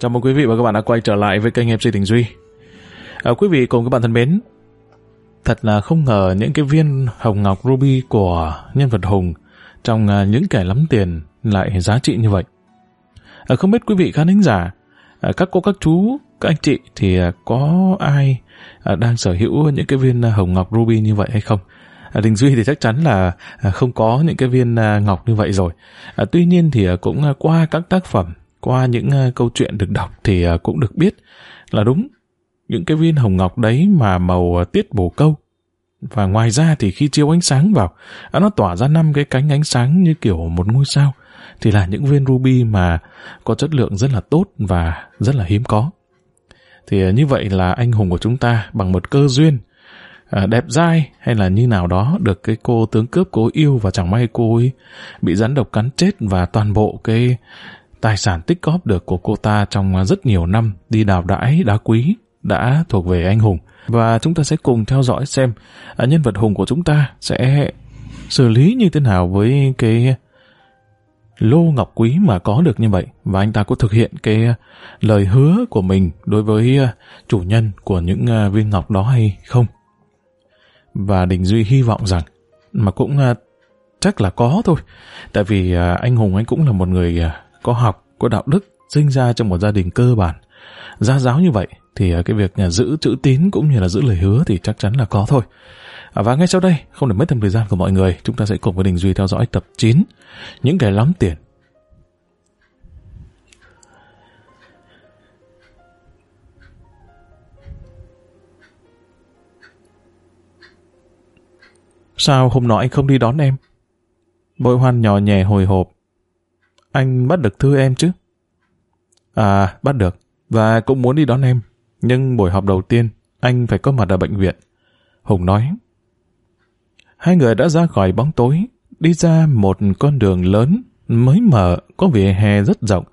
Chào mừng quý vị và các bạn đã quay trở lại với kênh MC Đình Duy. À, quý vị cùng các bạn thân mến, thật là không ngờ những cái viên hồng ngọc ruby của nhân vật Hùng trong à, những kẻ lắm tiền lại giá trị như vậy. À, không biết quý vị khán thính giả, à, các cô các chú, các anh chị thì à, có ai à, đang sở hữu những cái viên à, hồng ngọc ruby như vậy hay không? À, Đình Duy thì chắc chắn là không có những cái viên ngọc như vậy rồi. À, tuy nhiên thì cũng qua các tác phẩm qua những ờ, câu chuyện được đọc thì ờ, cũng được biết là đúng, những cái viên hồng ngọc đấy mà màu ờ, tiết bổ câu. Và ngoài ra thì khi chiếu ánh sáng vào à, nó tỏa ra năm cái cánh ánh sáng như kiểu một ngôi sao. Thì là những viên ruby mà có chất lượng rất là tốt và rất là hiếm có. Thì như vậy là anh hùng của chúng ta bằng một cơ duyên à, đẹp dai hay là như nào đó được cái cô tướng cướp cố yêu và chẳng may cô ấy bị rắn độc cắn chết và toàn bộ cái tài sản tích góp được của cô ta trong rất nhiều năm đi đào đãi đá quý đã thuộc về anh Hùng. Và chúng ta sẽ cùng theo dõi xem à, nhân vật Hùng của chúng ta sẽ xử lý như thế nào với cái lô ngọc quý mà có được như vậy và anh ta có thực hiện cái lời hứa của mình đối với à, chủ nhân của những à, viên ngọc đó hay không. Và Đình Duy hy vọng rằng mà cũng chắc là có thôi. Tại vì anh Hùng anh cũng là một người có học, có đạo đức, sinh ra trong một gia đình cơ bản. Gia giáo như vậy thì à, cái việc à, giữ chữ tín cũng như là giữ lời hứa thì chắc chắn là có thôi. À, và ngay sau đây, không để mất thêm thời gian của mọi người, chúng ta sẽ cùng với Đình Duy theo dõi tập 9, Những kẻ lắm tiền. Sao hôm nọ anh không đi đón em? Bội hoan nhỏ nhẹ hồi hộp, anh bắt được thư em chứ? À, bắt được. Và cũng muốn đi đón em. Nhưng buổi họp đầu tiên, anh phải có mặt ở bệnh viện. Hùng nói. Hai người đã ra khỏi bóng tối, đi ra một con đường lớn, mới mở, có vỉa hè rất rộng,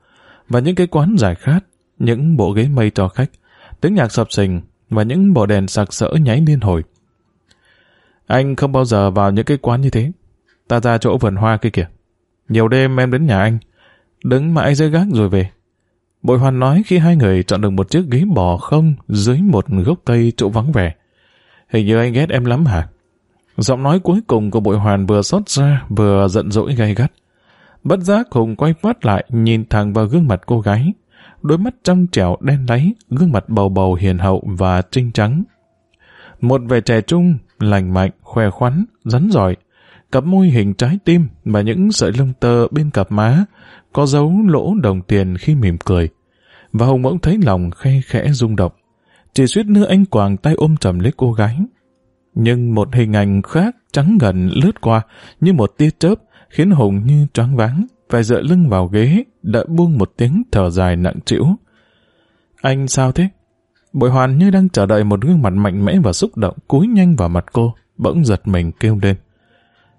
và những cái quán giải khát, những bộ ghế mây cho khách, tiếng nhạc sập sình và những bộ đèn sặc sỡ nháy liên hồi. Anh không bao giờ vào những cái quán như thế. Ta ra chỗ vườn hoa kia kìa. Nhiều đêm em đến nhà anh, đứng mãi dưới gác rồi về. Bội hoàn nói khi hai người chọn được một chiếc ghế bò không dưới một gốc cây chỗ vắng vẻ. Hình như anh ghét em lắm hả? Giọng nói cuối cùng của bội hoàn vừa xót ra vừa giận dỗi gay gắt. Bất giác Hùng quay phát lại nhìn thẳng vào gương mặt cô gái. Đôi mắt trong trẻo đen láy, gương mặt bầu bầu hiền hậu và trinh trắng. Một vẻ trẻ trung, lành mạnh, khoe khoắn, rắn giỏi, cặp môi hình trái tim và những sợi lông tơ bên cặp má có dấu lỗ đồng tiền khi mỉm cười. Và Hồng bỗng thấy lòng khe khẽ rung động. Chỉ suýt nữa anh quàng tay ôm chầm lấy cô gái. Nhưng một hình ảnh khác trắng gần lướt qua như một tia chớp khiến Hùng như choáng váng, phải dựa lưng vào ghế, đã buông một tiếng thở dài nặng trĩu. Anh sao thế? Bội hoàn như đang chờ đợi một gương mặt mạnh mẽ và xúc động cúi nhanh vào mặt cô, bỗng giật mình kêu lên.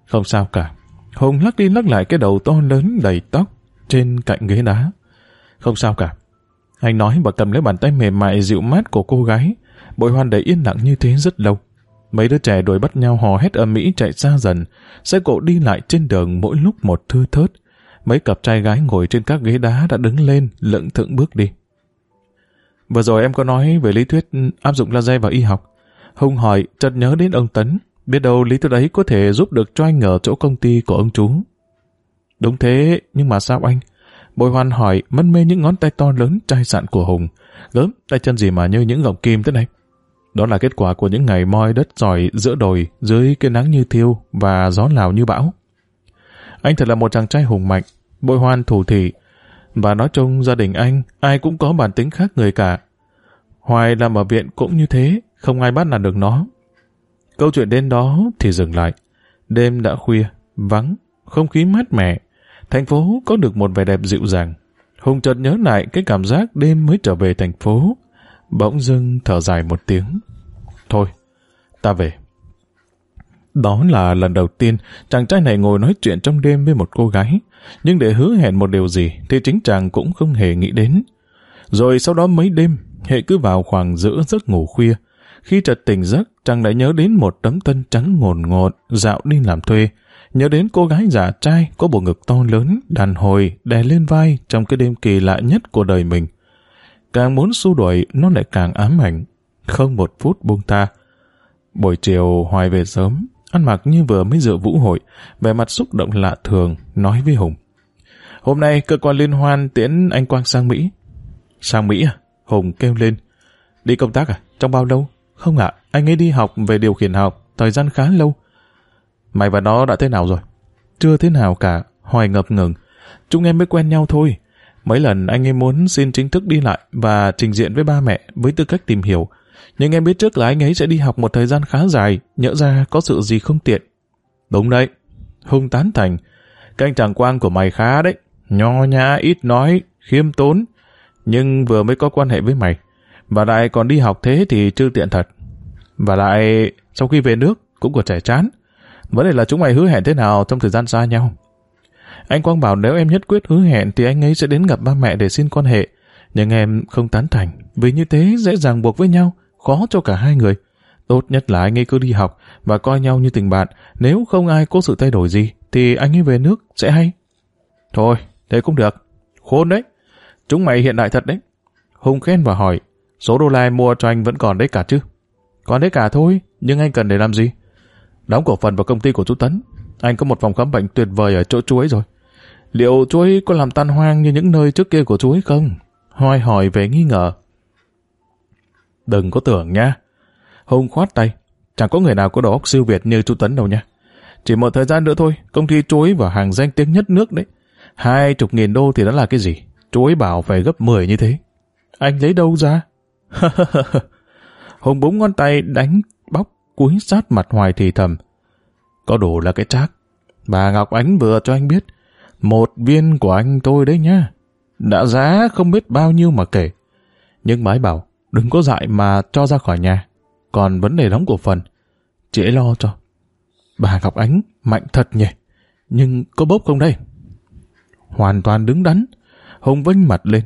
Không sao cả. Hùng lắc đi lắc lại cái đầu to lớn đầy tóc trên cạnh ghế đá. Không sao cả. Anh nói và cầm lấy bàn tay mềm mại dịu mát của cô gái. Bội hoan đầy yên lặng như thế rất lâu. Mấy đứa trẻ đuổi bắt nhau hò hét ở Mỹ chạy xa dần. Xe cộ đi lại trên đường mỗi lúc một thư thớt. Mấy cặp trai gái ngồi trên các ghế đá đã đứng lên, lững thững bước đi. Vừa rồi em có nói về lý thuyết áp dụng laser vào y học. Hùng hỏi, chợt nhớ đến ông Tấn. Biết đâu lý thuyết ấy có thể giúp được cho anh ở chỗ công ty của ông chú. Đúng thế, nhưng mà sao anh? Bồi hoan hỏi, mất mê những ngón tay to lớn chai sạn của Hùng. Gớm, tay chân gì mà như những gọng kim thế này? Đó là kết quả của những ngày moi đất giỏi giữa đồi, dưới cái nắng như thiêu và gió lào như bão. Anh thật là một chàng trai hùng mạnh, bội hoan thủ thị. Và nói chung gia đình anh, ai cũng có bản tính khác người cả. Hoài làm ở viện cũng như thế, không ai bắt nạt được nó. Câu chuyện đến đó thì dừng lại. Đêm đã khuya, vắng, không khí mát mẻ. Thành phố có được một vẻ đẹp dịu dàng. Hùng chợt nhớ lại cái cảm giác đêm mới trở về thành phố. Bỗng dưng thở dài một tiếng. Thôi, ta về. Đó là lần đầu tiên chàng trai này ngồi nói chuyện trong đêm với một cô gái. Nhưng để hứa hẹn một điều gì thì chính chàng cũng không hề nghĩ đến. Rồi sau đó mấy đêm, hệ cứ vào khoảng giữa giấc ngủ khuya, khi chợt tỉnh giấc, chàng lại nhớ đến một tấm tân trắng ngồn ngột, dạo đi làm thuê. Nhớ đến cô gái giả trai có bộ ngực to lớn, đàn hồi, đè lên vai trong cái đêm kỳ lạ nhất của đời mình. Càng muốn xua đuổi, nó lại càng ám ảnh. Không một phút buông tha. Buổi chiều Hoài về sớm, ăn mặc như vừa mới dự vũ hội, vẻ mặt xúc động lạ thường, nói với Hùng. Hôm nay cơ quan liên hoan tiễn anh Quang sang Mỹ. Sang Mỹ à? Hùng kêu lên. Đi công tác à? Trong bao lâu? Không ạ, anh ấy đi học về điều khiển học, thời gian khá lâu. Mày và nó đã thế nào rồi? Chưa thế nào cả, Hoài ngập ngừng. Chúng em mới quen nhau thôi. Mấy lần anh ấy muốn xin chính thức đi lại và trình diện với ba mẹ với tư cách tìm hiểu. Nhưng em biết trước là anh ấy sẽ đi học một thời gian khá dài, nhỡ ra có sự gì không tiện. Đúng đấy. Hùng tán thành. Canh chàng quang của mày khá đấy. Nho nhã, ít nói, khiêm tốn. Nhưng vừa mới có quan hệ với mày. Và lại còn đi học thế thì chưa tiện thật. Và lại, sau khi về nước, cũng còn trẻ chán. Vấn đề là chúng mày hứa hẹn thế nào trong thời gian xa nhau. Anh Quang bảo nếu em nhất quyết hứa hẹn thì anh ấy sẽ đến gặp ba mẹ để xin quan hệ. Nhưng em không tán thành, vì như thế dễ dàng buộc với nhau, khó cho cả hai người. Tốt nhất là anh ấy cứ đi học và coi nhau như tình bạn. Nếu không ai có sự thay đổi gì, thì anh ấy về nước sẽ hay. Thôi, thế cũng được. Khôn đấy. Chúng mày hiện đại thật đấy. Hùng khen và hỏi, số đô la mua cho anh vẫn còn đấy cả chứ? Còn đấy cả thôi, nhưng anh cần để làm gì? Đóng cổ phần vào công ty của chú Tấn. Anh có một phòng khám bệnh tuyệt vời ở chỗ chú ấy rồi. Liệu chú ấy có làm tan hoang như những nơi trước kia của chú ấy không? Hoài hỏi về nghi ngờ. Đừng có tưởng nha. Hùng khoát tay. Chẳng có người nào có đầu óc siêu việt như chú Tấn đâu nha. Chỉ một thời gian nữa thôi, công ty chuối vào hàng danh tiếng nhất nước đấy. Hai chục nghìn đô thì đó là cái gì? Chuối bảo phải gấp 10 như thế. Anh lấy đâu ra? Hùng búng ngón tay đánh bóc cúi sát mặt hoài thì thầm. Có đủ là cái trác. Bà Ngọc Ánh vừa cho anh biết. Một viên của anh tôi đấy nhá. Đã giá không biết bao nhiêu mà kể. Nhưng bái bảo, đừng có dại mà cho ra khỏi nhà. Còn vấn đề đóng cổ phần, chị ấy lo cho. Bà Ngọc Ánh mạnh thật nhỉ. Nhưng có bốc không đây? Hoàn toàn đứng đắn. Hùng vênh mặt lên.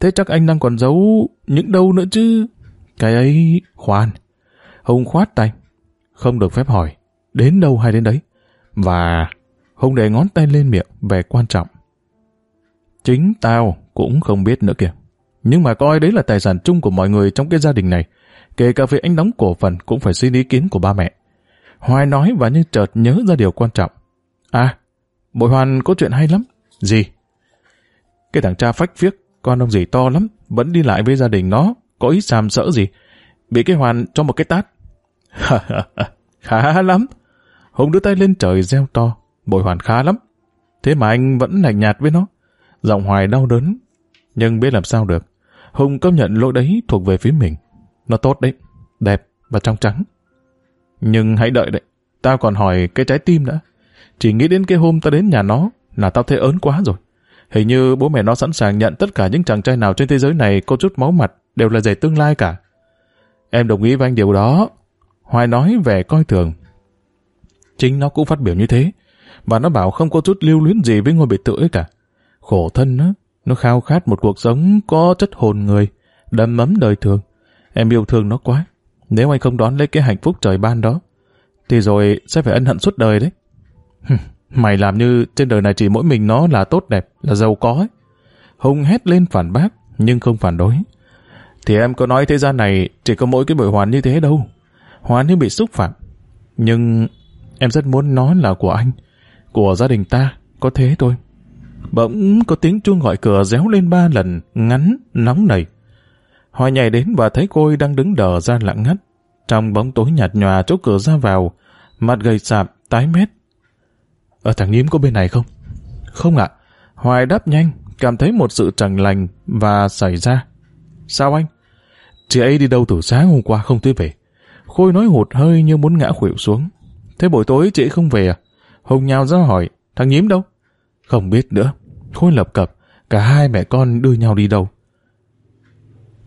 Thế chắc anh đang còn giấu những đâu nữa chứ? Cái ấy... Khoan. Hùng khoát tay. Không được phép hỏi. Đến đâu hay đến đấy. Và... Hùng để ngón tay lên miệng về quan trọng. Chính tao cũng không biết nữa kìa. Nhưng mà coi đấy là tài sản chung của mọi người trong cái gia đình này. Kể cả việc anh đóng cổ phần cũng phải xin ý kiến của ba mẹ. Hoài nói và như chợt nhớ ra điều quan trọng. À, bội hoàn có chuyện hay lắm. Gì? Cái thằng cha phách viết, con ông gì to lắm, vẫn đi lại với gia đình nó, có ý sàm sỡ gì. Bị cái hoàn cho một cái tát. khá lắm. Hùng đưa tay lên trời reo to, bồi hoàn khá lắm. Thế mà anh vẫn lạnh nhạt với nó. Giọng hoài đau đớn, nhưng biết làm sao được. Hùng công nhận lỗi đấy thuộc về phía mình. Nó tốt đấy, đẹp và trong trắng. Nhưng hãy đợi đấy, tao còn hỏi cái trái tim nữa. Chỉ nghĩ đến cái hôm tao đến nhà nó là tao thấy ớn quá rồi. Hình như bố mẹ nó sẵn sàng nhận tất cả những chàng trai nào trên thế giới này có chút máu mặt đều là rể tương lai cả. Em đồng ý với anh điều đó. Hoài nói vẻ coi thường. Chính nó cũng phát biểu như thế. Và nó bảo không có chút lưu luyến gì với ngôi biệt thự ấy cả. Khổ thân á, nó khao khát một cuộc sống có chất hồn người, đầm ấm đời thường. Em yêu thương nó quá. Nếu anh không đón lấy cái hạnh phúc trời ban đó, thì rồi sẽ phải ân hận suốt đời đấy. Mày làm như trên đời này chỉ mỗi mình nó là tốt đẹp, là giàu có ấy. Hùng hét lên phản bác, nhưng không phản đối. Thì em có nói thế gian này chỉ có mỗi cái bội hoàn như thế đâu. Hoàn như bị xúc phạm. Nhưng em rất muốn nó là của anh, của gia đình ta, có thế thôi. Bỗng có tiếng chuông gọi cửa réo lên ba lần, ngắn, nóng nảy. Hoài nhảy đến và thấy cô đang đứng đờ ra lặng ngắt. Trong bóng tối nhạt nhòa chỗ cửa ra vào, mặt gầy sạp, tái mét. Ở thằng nhím có bên này không? Không ạ. Hoài đáp nhanh, cảm thấy một sự chẳng lành và xảy ra. Sao anh? Chị ấy đi đâu từ sáng hôm qua không tới về. Khôi nói hụt hơi như muốn ngã khuỵu xuống. Thế buổi tối chị ấy không về à? Hùng nhào ra hỏi, thằng nhím đâu? Không biết nữa. Khôi lập cập, cả hai mẹ con đưa nhau đi đâu.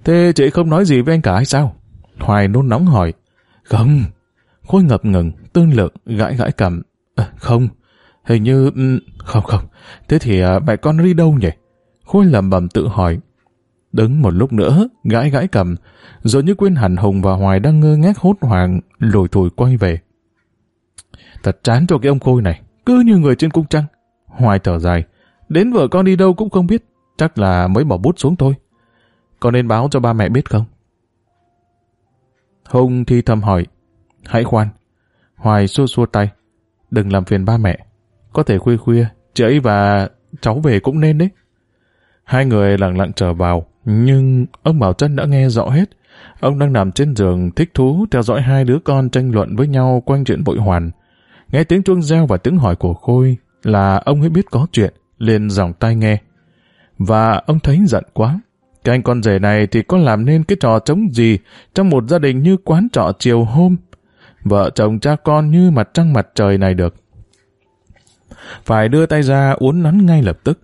Thế chị không nói gì với anh cả hay sao? Hoài nôn nóng hỏi. Không. Khôi ngập ngừng, tương lượng, gãi gãi cầm. À, ờ, không. Hình như... Ừ, không không. Thế thì à, mẹ con đi đâu nhỉ? Khôi lầm bầm tự hỏi. Đứng một lúc nữa, gãi gãi cầm, rồi như quên hẳn Hùng và Hoài đang ngơ ngác hốt hoảng, lùi thủi quay về. Thật chán cho cái ông Khôi này, cứ như người trên cung trăng. Hoài thở dài, đến vợ con đi đâu cũng không biết, chắc là mới bỏ bút xuống thôi. Con nên báo cho ba mẹ biết không? Hùng thì thầm hỏi, hãy khoan. Hoài xua xua tay, đừng làm phiền ba mẹ. Có thể khuya khuya, chị ấy và cháu về cũng nên đấy. Hai người lặng lặng trở vào, nhưng ông Bảo Trân đã nghe rõ hết. Ông đang nằm trên giường thích thú theo dõi hai đứa con tranh luận với nhau quanh chuyện bội hoàn. Nghe tiếng chuông reo và tiếng hỏi của Khôi là ông ấy biết có chuyện, liền dòng tai nghe. Và ông thấy giận quá. Cái anh con rể này thì có làm nên cái trò chống gì trong một gia đình như quán trọ chiều hôm. Vợ chồng cha con như mặt trăng mặt trời này được. Phải đưa tay ra uốn nắn ngay lập tức.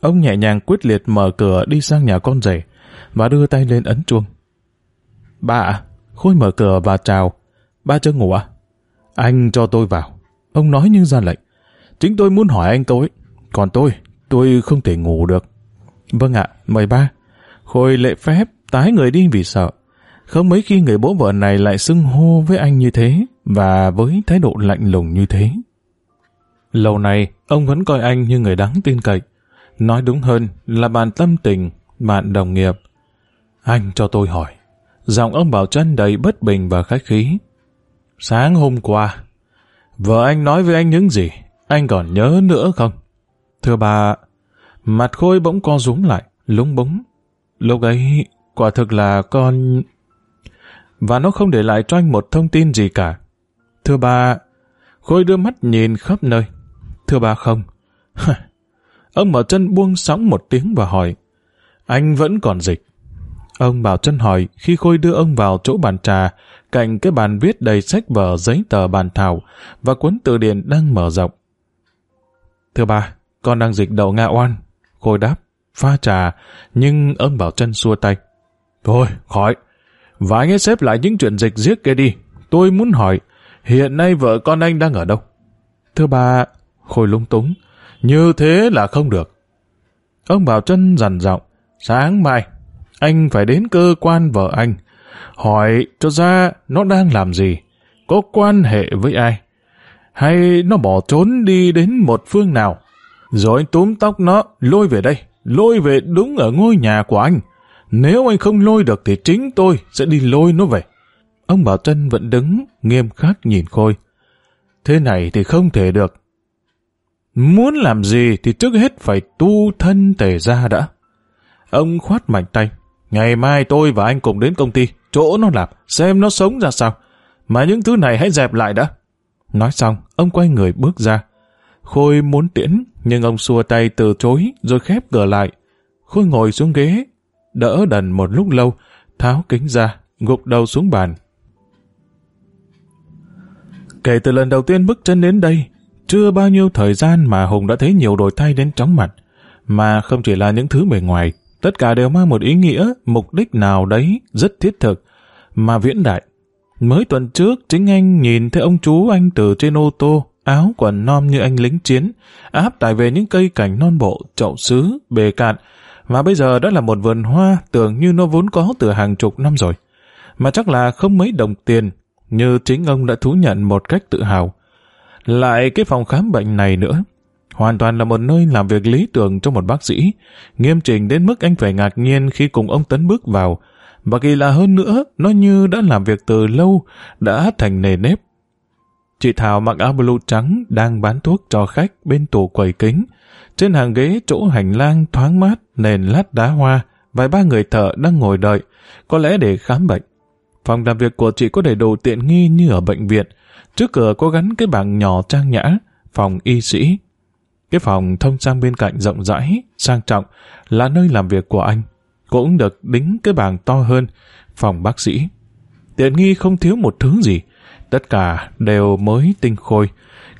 Ông nhẹ nhàng quyết liệt mở cửa đi sang nhà con rể và đưa tay lên ấn chuông. Bà ạ, Khôi mở cửa và chào. Ba chưa ngủ à? Anh cho tôi vào. Ông nói như ra lệnh. Chính tôi muốn hỏi anh tối Còn tôi, tôi không thể ngủ được. Vâng ạ, mời ba. Khôi lệ phép, tái người đi vì sợ. Không mấy khi người bố vợ này lại xưng hô với anh như thế và với thái độ lạnh lùng như thế. Lâu này, ông vẫn coi anh như người đáng tin cậy. Nói đúng hơn là bạn tâm tình, bạn đồng nghiệp. Anh cho tôi hỏi. Giọng ông Bảo chân đầy bất bình và khách khí. Sáng hôm qua, vợ anh nói với anh những gì? Anh còn nhớ nữa không? Thưa bà, mặt khôi bỗng co rúm lại, lúng búng. Lúc ấy, quả thực là con... Và nó không để lại cho anh một thông tin gì cả. Thưa bà, Khôi đưa mắt nhìn khắp nơi. Thưa bà không. Ông Bảo chân buông sóng một tiếng và hỏi. Anh vẫn còn dịch. Ông Bảo chân hỏi khi Khôi đưa ông vào chỗ bàn trà, cạnh cái bàn viết đầy sách vở giấy tờ bàn thảo và cuốn từ điển đang mở rộng. Thưa bà, con đang dịch đậu Nga oan. Khôi đáp, pha trà, nhưng ông Bảo chân xua tay. Thôi, khỏi. Và anh ấy xếp lại những chuyện dịch giết kia đi. Tôi muốn hỏi, hiện nay vợ con anh đang ở đâu? Thưa bà, Khôi lung túng. Như thế là không được. Ông Bảo chân dằn giọng. Sáng mai, anh phải đến cơ quan vợ anh. Hỏi cho ra nó đang làm gì? Có quan hệ với ai? Hay nó bỏ trốn đi đến một phương nào? Rồi anh túm tóc nó, lôi về đây. Lôi về đúng ở ngôi nhà của anh. Nếu anh không lôi được thì chính tôi sẽ đi lôi nó về. Ông Bảo Trân vẫn đứng, nghiêm khắc nhìn Khôi. Thế này thì không thể được. Muốn làm gì thì trước hết phải tu thân tề ra đã. Ông khoát mạnh tay. Ngày mai tôi và anh cùng đến công ty, chỗ nó làm, xem nó sống ra sao. Mà những thứ này hãy dẹp lại đã. Nói xong, ông quay người bước ra. Khôi muốn tiễn, nhưng ông xua tay từ chối rồi khép cửa lại. Khôi ngồi xuống ghế, đỡ đần một lúc lâu, tháo kính ra, gục đầu xuống bàn. Kể từ lần đầu tiên bước chân đến đây, chưa bao nhiêu thời gian mà Hùng đã thấy nhiều đổi thay đến chóng mặt, mà không chỉ là những thứ bề ngoài, tất cả đều mang một ý nghĩa, mục đích nào đấy rất thiết thực, mà viễn đại. Mới tuần trước, chính anh nhìn thấy ông chú anh từ trên ô tô, áo quần non như anh lính chiến, áp tải về những cây cảnh non bộ, chậu sứ, bề cạn, và bây giờ đó là một vườn hoa tưởng như nó vốn có từ hàng chục năm rồi. Mà chắc là không mấy đồng tiền, như chính ông đã thú nhận một cách tự hào. Lại cái phòng khám bệnh này nữa. Hoàn toàn là một nơi làm việc lý tưởng cho một bác sĩ, nghiêm chỉnh đến mức anh phải ngạc nhiên khi cùng ông Tấn bước vào. Và kỳ lạ hơn nữa, nó như đã làm việc từ lâu, đã thành nề nếp. Chị Thảo mặc áo blue trắng đang bán thuốc cho khách bên tủ quầy kính. Trên hàng ghế chỗ hành lang thoáng mát, nền lát đá hoa, vài ba người thợ đang ngồi đợi, có lẽ để khám bệnh. Phòng làm việc của chị có đầy đủ tiện nghi như ở bệnh viện, Trước cửa có gắn cái bảng nhỏ trang nhã, phòng y sĩ. Cái phòng thông sang bên cạnh rộng rãi, sang trọng, là nơi làm việc của anh. Cũng được đính cái bảng to hơn, phòng bác sĩ. Tiện nghi không thiếu một thứ gì, tất cả đều mới tinh khôi.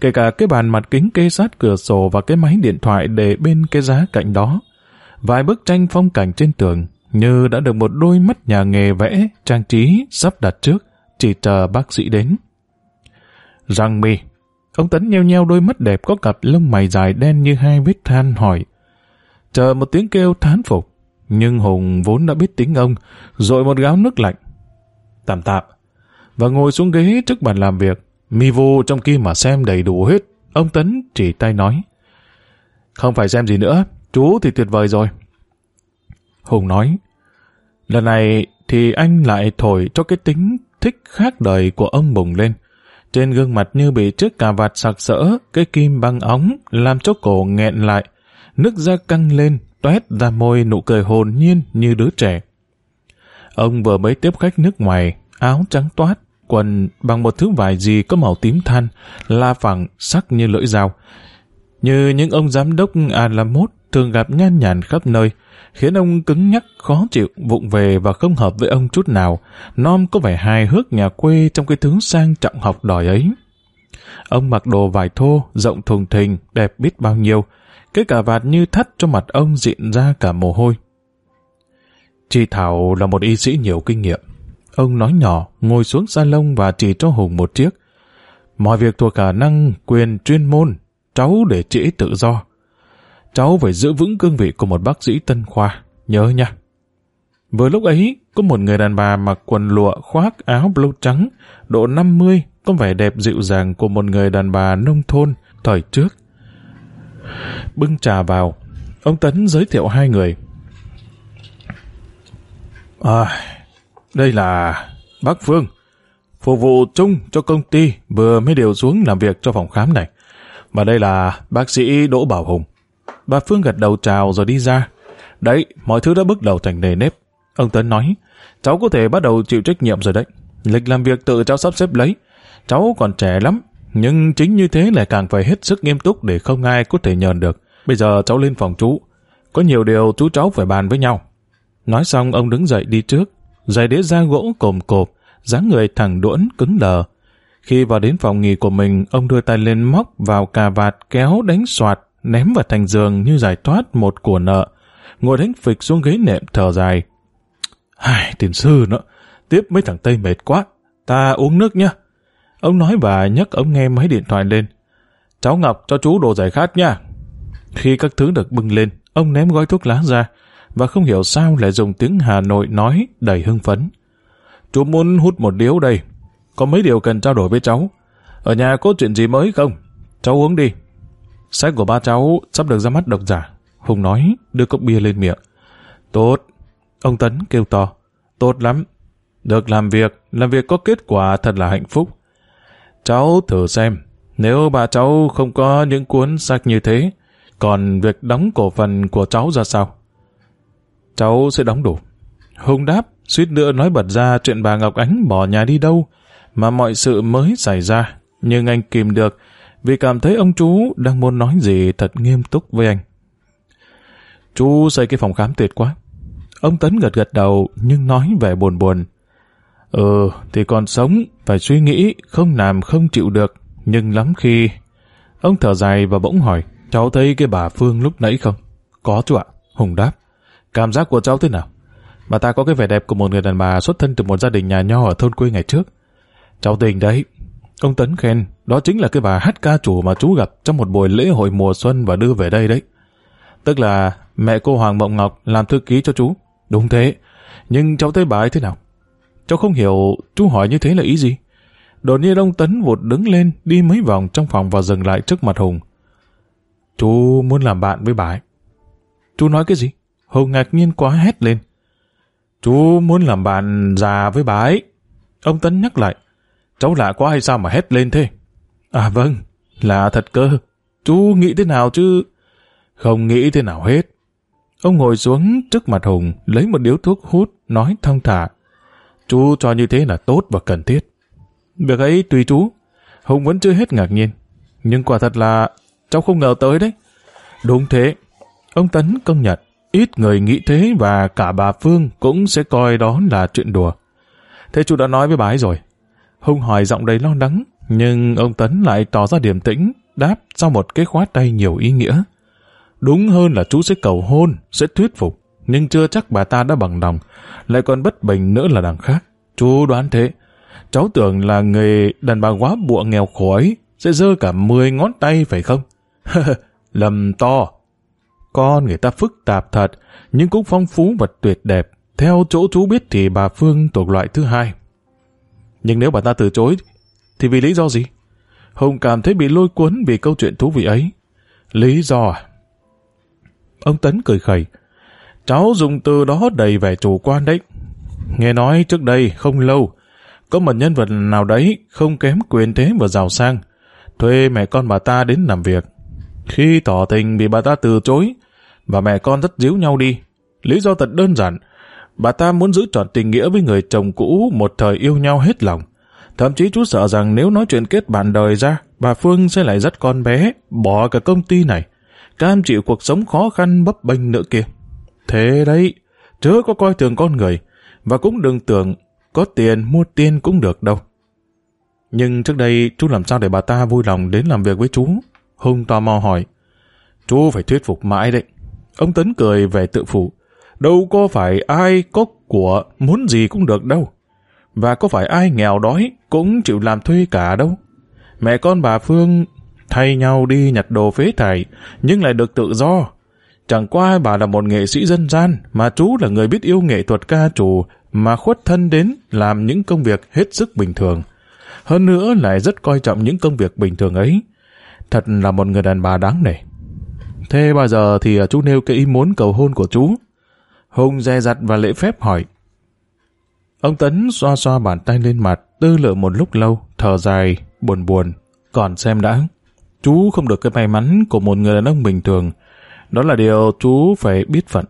Kể cả cái bàn mặt kính kê sát cửa sổ và cái máy điện thoại để bên cái giá cạnh đó. Vài bức tranh phong cảnh trên tường như đã được một đôi mắt nhà nghề vẽ, trang trí, sắp đặt trước, chỉ chờ bác sĩ đến. Răng mi. Ông Tấn nheo nheo đôi mắt đẹp có cặp lông mày dài đen như hai vết than hỏi. Chờ một tiếng kêu thán phục. nhưng Hùng vốn đã biết tính ông, rồi một gáo nước lạnh. Tạm tạm, và ngồi xuống ghế trước bàn làm việc. Mi vô trong kia mà xem đầy đủ hết. Ông Tấn chỉ tay nói. Không phải xem gì nữa, chú thì tuyệt vời rồi. Hùng nói, lần này thì anh lại thổi cho cái tính thích khác đời của ông bùng lên. Trên gương mặt như bị chiếc cà vạt sặc sỡ, cái kim băng óng làm cho cổ nghẹn lại. Nước da căng lên, toét ra môi nụ cười hồn nhiên như đứa trẻ. Ông vừa mới tiếp khách nước ngoài, áo trắng toát, quần bằng một thứ vải gì có màu tím than, la phẳng, sắc như lưỡi dao. Như những ông giám đốc Alamot thường gặp nhan nhản khắp nơi, khiến ông cứng nhắc, khó chịu, vụng về và không hợp với ông chút nào. Nom có vẻ hài hước nhà quê trong cái tướng sang trọng học đòi ấy. Ông mặc đồ vải thô, rộng thùng thình, đẹp biết bao nhiêu. Cái cà vạt như thắt cho mặt ông diện ra cả mồ hôi. Chị Thảo là một y sĩ nhiều kinh nghiệm. Ông nói nhỏ, ngồi xuống salon và chỉ cho Hùng một chiếc. Mọi việc thuộc khả năng, quyền chuyên môn, cháu để chị tự do. Cháu phải giữ vững cương vị của một bác sĩ tân khoa, nhớ nha. Vừa lúc ấy, có một người đàn bà mặc quần lụa khoác áo blue trắng, độ 50, có vẻ đẹp dịu dàng của một người đàn bà nông thôn, thời trước. Bưng trà vào, ông Tấn giới thiệu hai người. À, đây là bác Phương, phục vụ chung cho công ty vừa mới điều xuống làm việc cho phòng khám này. Và đây là bác sĩ Đỗ Bảo Hùng. Bà Phương gật đầu chào rồi đi ra. Đấy, mọi thứ đã bước đầu thành nề nếp. Ông Tấn nói, cháu có thể bắt đầu chịu trách nhiệm rồi đấy. Lịch làm việc tự cháu sắp xếp lấy. Cháu còn trẻ lắm, nhưng chính như thế lại càng phải hết sức nghiêm túc để không ai có thể nhờn được. Bây giờ cháu lên phòng chú. Có nhiều điều chú cháu phải bàn với nhau. Nói xong ông đứng dậy đi trước, giày đĩa da gỗ cồm cộp, dáng người thẳng đuỗn cứng lờ. Khi vào đến phòng nghỉ của mình, ông đưa tay lên móc vào cà vạt kéo đánh soạt, ném vào thành giường như giải thoát một của nợ. Ngồi đánh phịch xuống ghế nệm thở dài. Ai, tiền sư nữa, tiếp mấy thằng Tây mệt quá, ta uống nước nhá. Ông nói và nhấc ống nghe máy điện thoại lên. Cháu Ngọc cho chú đồ giải khát nha. Khi các thứ được bưng lên, ông ném gói thuốc lá ra, và không hiểu sao lại dùng tiếng Hà Nội nói đầy hưng phấn. Chú muốn hút một điếu đây. Có mấy điều cần trao đổi với cháu. Ở nhà có chuyện gì mới không? Cháu uống đi. Sách của ba cháu sắp được ra mắt độc giả. Hùng nói, đưa cốc bia lên miệng. Tốt. Ông Tấn kêu to. Tốt lắm. Được làm việc, làm việc có kết quả thật là hạnh phúc. Cháu thử xem, nếu bà cháu không có những cuốn sách như thế, còn việc đóng cổ phần của cháu ra sao? Cháu sẽ đóng đủ. Hùng đáp, suýt nữa nói bật ra chuyện bà Ngọc Ánh bỏ nhà đi đâu, mà mọi sự mới xảy ra. Nhưng anh kìm được, vì cảm thấy ông chú đang muốn nói gì thật nghiêm túc với anh. Chú xây cái phòng khám tuyệt quá. Ông Tấn gật gật đầu nhưng nói vẻ buồn buồn. Ừ, thì còn sống, phải suy nghĩ, không làm không chịu được. Nhưng lắm khi... Ông thở dài và bỗng hỏi, cháu thấy cái bà Phương lúc nãy không? Có chú ạ, Hùng đáp. Cảm giác của cháu thế nào? Bà ta có cái vẻ đẹp của một người đàn bà xuất thân từ một gia đình nhà nho ở thôn quê ngày trước. Cháu tình đấy. Ông Tấn khen, đó chính là cái bà hát ca chủ mà chú gặp trong một buổi lễ hội mùa xuân và đưa về đây đấy. Tức là mẹ cô Hoàng Mộng Ngọc làm thư ký cho chú. Đúng thế. Nhưng cháu thấy bà ấy thế nào? Cháu không hiểu chú hỏi như thế là ý gì. Đột nhiên ông Tấn vụt đứng lên, đi mấy vòng trong phòng và dừng lại trước mặt Hùng. Chú muốn làm bạn với bà ấy. Chú nói cái gì? Hùng ngạc nhiên quá hét lên. Chú muốn làm bạn già với bà ấy. Ông Tấn nhắc lại. Cháu lạ quá hay sao mà hét lên thế? À vâng, là thật cơ. Chú nghĩ thế nào chứ? Không nghĩ thế nào hết. Ông ngồi xuống trước mặt Hùng, lấy một điếu thuốc hút, nói thong thả. Chú cho như thế là tốt và cần thiết. Việc ấy tùy chú. Hùng vẫn chưa hết ngạc nhiên. Nhưng quả thật là cháu không ngờ tới đấy. Đúng thế. Ông Tấn công nhận. Ít người nghĩ thế và cả bà Phương cũng sẽ coi đó là chuyện đùa. Thế chú đã nói với bà ấy rồi. Hùng hỏi giọng đầy lo lắng, nhưng ông Tấn lại tỏ ra điềm tĩnh, đáp sau một cái khoát tay nhiều ý nghĩa. Đúng hơn là chú sẽ cầu hôn, sẽ thuyết phục, nhưng chưa chắc bà ta đã bằng lòng, lại còn bất bình nữa là đằng khác. Chú đoán thế. Cháu tưởng là người đàn bà quá bụa nghèo khổ ấy sẽ dơ cả 10 ngón tay phải không? Lầm to. Con người ta phức tạp thật, nhưng cũng phong phú và tuyệt đẹp. Theo chỗ chú biết thì bà Phương thuộc loại thứ hai. Nhưng nếu bà ta từ chối, thì vì lý do gì? Hùng cảm thấy bị lôi cuốn vì câu chuyện thú vị ấy. Lý do à? Ông Tấn cười khẩy. Cháu dùng từ đó đầy vẻ chủ quan đấy. Nghe nói trước đây không lâu, có một nhân vật nào đấy không kém quyền thế và giàu sang, thuê mẹ con bà ta đến làm việc. Khi tỏ tình bị bà ta từ chối, và mẹ con rất díu nhau đi. Lý do thật đơn giản, bà ta muốn giữ trọn tình nghĩa với người chồng cũ một thời yêu nhau hết lòng. Thậm chí chú sợ rằng nếu nói chuyện kết bạn đời ra, bà Phương sẽ lại dắt con bé, bỏ cả công ty này, cam chịu cuộc sống khó khăn bấp bênh nữa kia. Thế đấy, chớ có coi thường con người, và cũng đừng tưởng có tiền mua tiền cũng được đâu. Nhưng trước đây chú làm sao để bà ta vui lòng đến làm việc với chú? Hùng tò mò hỏi. Chú phải thuyết phục mãi đấy. Ông Tấn cười về tự phụ. Đâu có phải ai có của muốn gì cũng được đâu. Và có phải ai nghèo đói cũng chịu làm thuê cả đâu. Mẹ con bà Phương thay nhau đi nhặt đồ phế thải, nhưng lại được tự do. Chẳng qua bà là một nghệ sĩ dân gian mà chú là người biết yêu nghệ thuật ca trù mà khuất thân đến làm những công việc hết sức bình thường. Hơn nữa lại rất coi trọng những công việc bình thường ấy. Thật là một người đàn bà đáng nể. Thế bao giờ thì chú nêu cái ý muốn cầu hôn của chú? Hùng dè dặt và lễ phép hỏi. Ông Tấn xoa xoa bàn tay lên mặt, tư lự một lúc lâu, thở dài, buồn buồn. Còn xem đã. Chú không được cái may mắn của một người đàn ông bình thường. Đó là điều chú phải biết phận.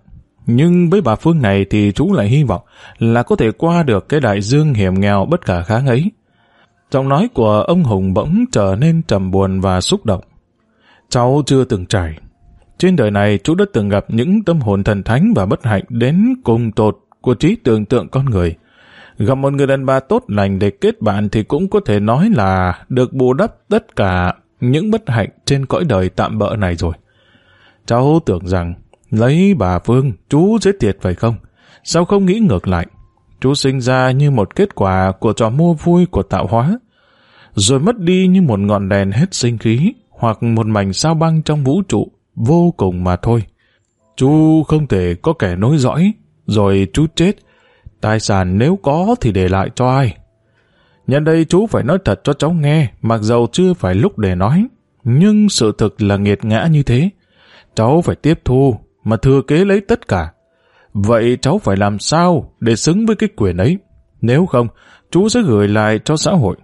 Nhưng với bà Phương này thì chú lại hy vọng là có thể qua được cái đại dương hiểm nghèo bất khả kháng ấy. Giọng nói của ông Hùng bỗng trở nên trầm buồn và xúc động. Cháu chưa từng trải. Trên đời này chú đã từng gặp những tâm hồn thần thánh và bất hạnh đến cùng tột của trí tưởng tượng con người. Gặp một người đàn bà tốt lành để kết bạn thì cũng có thể nói là được bù đắp tất cả những bất hạnh trên cõi đời tạm bỡ này rồi. Cháu tưởng rằng lấy bà Phương chú sẽ thiệt phải không? Sao không nghĩ ngược lại? Chú sinh ra như một kết quả của trò mua vui của tạo hóa, rồi mất đi như một ngọn đèn hết sinh khí hoặc một mảnh sao băng trong vũ trụ vô cùng mà thôi. Chú không thể có kẻ nối dõi, rồi chú chết. Tài sản nếu có thì để lại cho ai? Nhân đây chú phải nói thật cho cháu nghe, mặc dầu chưa phải lúc để nói. Nhưng sự thực là nghiệt ngã như thế. Cháu phải tiếp thu, mà thừa kế lấy tất cả. Vậy cháu phải làm sao để xứng với cái quyền ấy? Nếu không, chú sẽ gửi lại cho xã hội.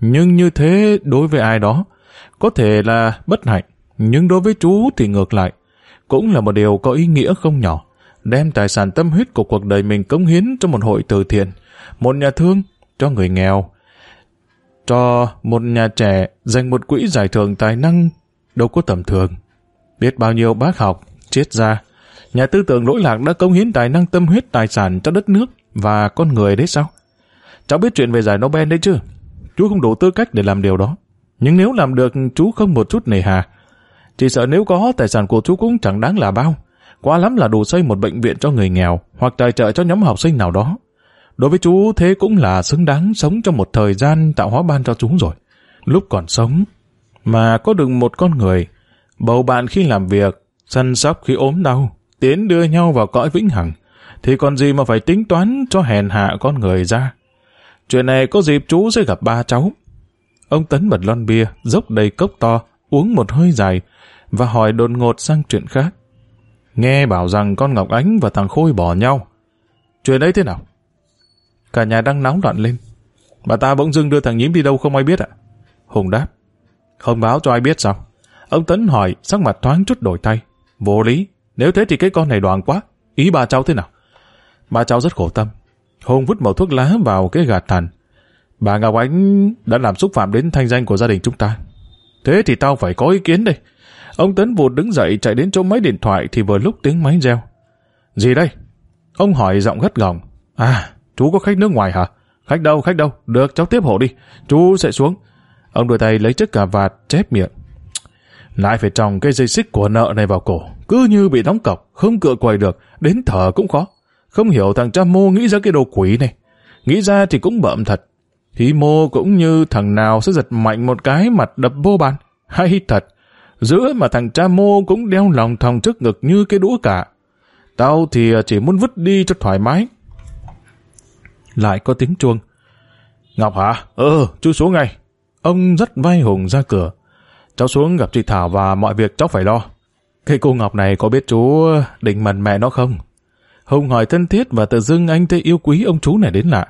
Nhưng như thế đối với ai đó, có thể là bất hạnh, nhưng đối với chú thì ngược lại, cũng là một điều có ý nghĩa không nhỏ. Đem tài sản tâm huyết của cuộc đời mình cống hiến cho một hội từ thiện, một nhà thương, cho người nghèo, cho một nhà trẻ dành một quỹ giải thưởng tài năng đâu có tầm thường. Biết bao nhiêu bác học, triết gia, nhà tư tưởng lỗi lạc đã cống hiến tài năng tâm huyết tài sản cho đất nước và con người đấy sao? Cháu biết chuyện về giải Nobel đấy chứ? Chú không đủ tư cách để làm điều đó. Nhưng nếu làm được, chú không một chút nề hà. Chỉ sợ nếu có, tài sản của chú cũng chẳng đáng là bao. Quá lắm là đủ xây một bệnh viện cho người nghèo hoặc tài trợ cho nhóm học sinh nào đó. Đối với chú, thế cũng là xứng đáng sống trong một thời gian tạo hóa ban cho chú rồi. Lúc còn sống, mà có được một con người, bầu bạn khi làm việc, săn sóc khi ốm đau, tiến đưa nhau vào cõi vĩnh hằng, thì còn gì mà phải tính toán cho hèn hạ con người ra. Chuyện này có dịp chú sẽ gặp ba cháu. Ông Tấn bật lon bia, dốc đầy cốc to, uống một hơi dài, và hỏi đột ngột sang chuyện khác. Nghe bảo rằng con Ngọc Ánh và thằng Khôi bỏ nhau. Chuyện ấy thế nào? Cả nhà đang nóng loạn lên. Bà ta bỗng dưng đưa thằng nhím đi đâu không ai biết ạ? Hùng đáp. Không báo cho ai biết sao? Ông Tấn hỏi, sắc mặt thoáng chút đổi tay. Vô lý, nếu thế thì cái con này đoàn quá. Ý bà cháu thế nào? Bà cháu rất khổ tâm. Hùng vứt mẩu thuốc lá vào cái gạt thằn. Bà Ngọc Ánh đã làm xúc phạm đến thanh danh của gia đình chúng ta. Thế thì tao phải có ý kiến đây. Ông Tấn vụt đứng dậy chạy đến chỗ máy điện thoại thì vừa lúc tiếng máy reo. Gì đây? Ông hỏi giọng gắt gỏng. À, chú có khách nước ngoài hả? Khách đâu, khách đâu? Được, cháu tiếp hộ đi. Chú sẽ xuống. Ông đôi tay lấy chiếc cà vạt chép miệng. Lại phải tròng cái dây xích của nợ này vào cổ. Cứ như bị đóng cọc, không cựa quầy được, đến thở cũng khó. Không hiểu thằng cha mô nghĩ ra cái đồ quỷ này. Nghĩ ra thì cũng bợm thật. Thì mô cũng như thằng nào sẽ giật mạnh một cái mặt đập vô bàn. Hay thật. giữa mà thằng cha mô cũng đeo lòng thòng trước ngực như cái đũa cả. Tao thì chỉ muốn vứt đi cho thoải mái. Lại có tiếng chuông. Ngọc hả? Ừ, chú xuống ngay. Ông rất vai Hùng ra cửa. Cháu xuống gặp chị Thảo và mọi việc cháu phải lo. Cái cô Ngọc này có biết chú định mần mẹ nó không? Hùng hỏi thân thiết và tự dưng anh thấy yêu quý ông chú này đến lạ.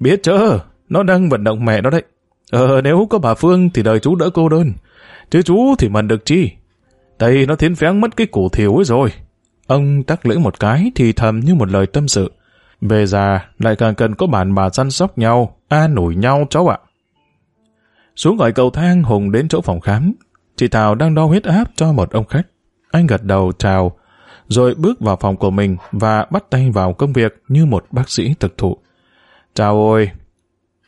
Biết chứ, nó đang vận động mẹ nó đấy. Ờ, nếu có bà Phương thì đời chú đỡ cô đơn. Chứ chú thì mần được chi. Đây nó thiến phén mất cái củ thiểu ấy rồi. Ông tắc lưỡi một cái thì thầm như một lời tâm sự. Về già lại càng cần có bạn bà săn sóc nhau, an ủi nhau cháu ạ. Xuống gọi cầu thang Hùng đến chỗ phòng khám. Chị Thảo đang đo huyết áp cho một ông khách. Anh gật đầu chào, rồi bước vào phòng của mình và bắt tay vào công việc như một bác sĩ thực thụ. Chào ôi!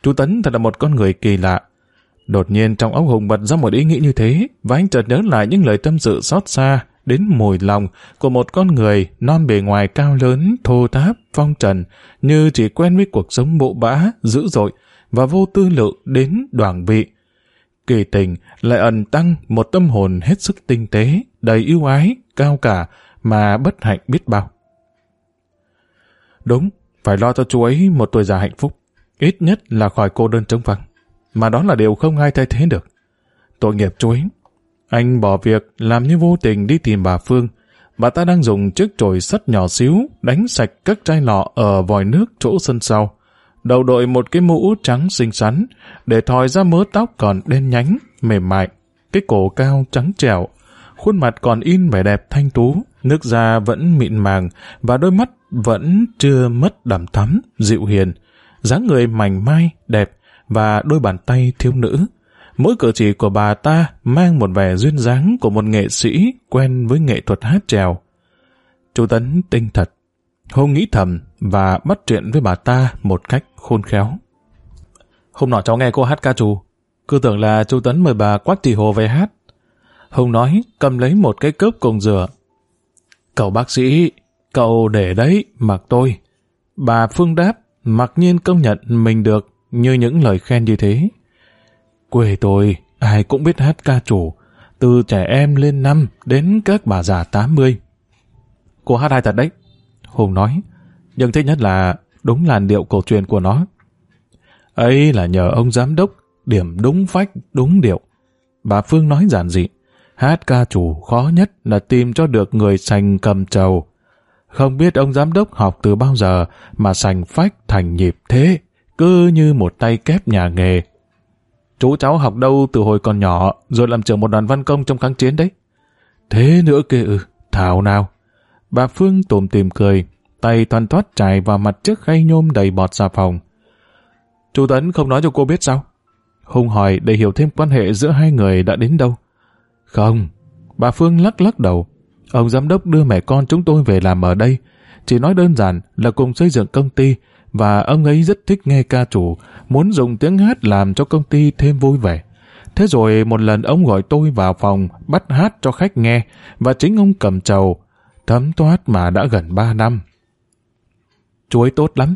Chú Tấn thật là một con người kỳ lạ. Đột nhiên trong óc Hùng bật ra một ý nghĩ như thế, và anh chợt nhớ lại những lời tâm sự xót xa đến mùi lòng của một con người non bề ngoài cao lớn, thô tháp, phong trần, như chỉ quen với cuộc sống bộ bã, dữ dội và vô tư lự đến đoàn vị. Kỳ tình lại ẩn tăng một tâm hồn hết sức tinh tế, đầy yêu ái, cao cả, mà bất hạnh biết bao. Đúng, phải lo cho chú ấy một tuổi già hạnh phúc, ít nhất là khỏi cô đơn trống vắng, mà đó là điều không ai thay thế được. Tội nghiệp chú ấy, anh bỏ việc làm như vô tình đi tìm bà Phương. Bà ta đang dùng chiếc chổi sắt nhỏ xíu đánh sạch các chai lọ ở vòi nước chỗ sân sau. Đầu đội một cái mũ trắng xinh xắn để thòi ra mớ tóc còn đen nhánh, mềm mại. Cái cổ cao trắng trẻo, khuôn mặt còn in vẻ đẹp thanh tú, nước da vẫn mịn màng và đôi mắt vẫn chưa mất đầm thắm, dịu hiền dáng người mảnh mai, đẹp và đôi bàn tay thiếu nữ Mỗi cử chỉ của bà ta mang một vẻ duyên dáng của một nghệ sĩ quen với nghệ thuật hát trèo. Chú Tấn tinh thật. Hùng nghĩ thầm và bắt chuyện với bà ta một cách khôn khéo. Hôm nọ cháu nghe cô hát ca trù. Cứ tưởng là chú Tấn mời bà Quách Thị Hồ về hát. Hùng nói cầm lấy một cái cốc cùng rửa. Cậu bác sĩ, cậu để đấy, mặc tôi. Bà Phương đáp, mặc nhiên công nhận mình được như những lời khen như thế. Quê tôi, ai cũng biết hát ca chủ, từ trẻ em lên năm đến các bà già 80. Cô hát hay thật đấy, Hùng nói, nhưng thích nhất là đúng làn điệu cổ truyền của nó. ấy là nhờ ông giám đốc, điểm đúng phách, đúng điệu. Bà Phương nói giản dị, hát ca chủ khó nhất là tìm cho được người sành cầm trầu. Không biết ông giám đốc học từ bao giờ mà sành phách thành nhịp thế, cứ như một tay kép nhà nghề Chú cháu học đâu từ hồi còn nhỏ, rồi làm trưởng một đoàn văn công trong kháng chiến đấy. Thế nữa kìa ừ, thảo nào. Bà Phương tùm tìm cười, tay toàn thoát trải vào mặt trước khay nhôm đầy bọt xà phòng. Chú Tấn không nói cho cô biết sao? Hùng hỏi để hiểu thêm quan hệ giữa hai người đã đến đâu. Không, bà Phương lắc lắc đầu. Ông giám đốc đưa mẹ con chúng tôi về làm ở đây. Chỉ nói đơn giản là cùng xây dựng công ty, và ông ấy rất thích nghe ca chủ, muốn dùng tiếng hát làm cho công ty thêm vui vẻ. Thế rồi một lần ông gọi tôi vào phòng bắt hát cho khách nghe và chính ông cầm trầu, thấm toát mà đã gần ba năm. Chú ấy tốt lắm.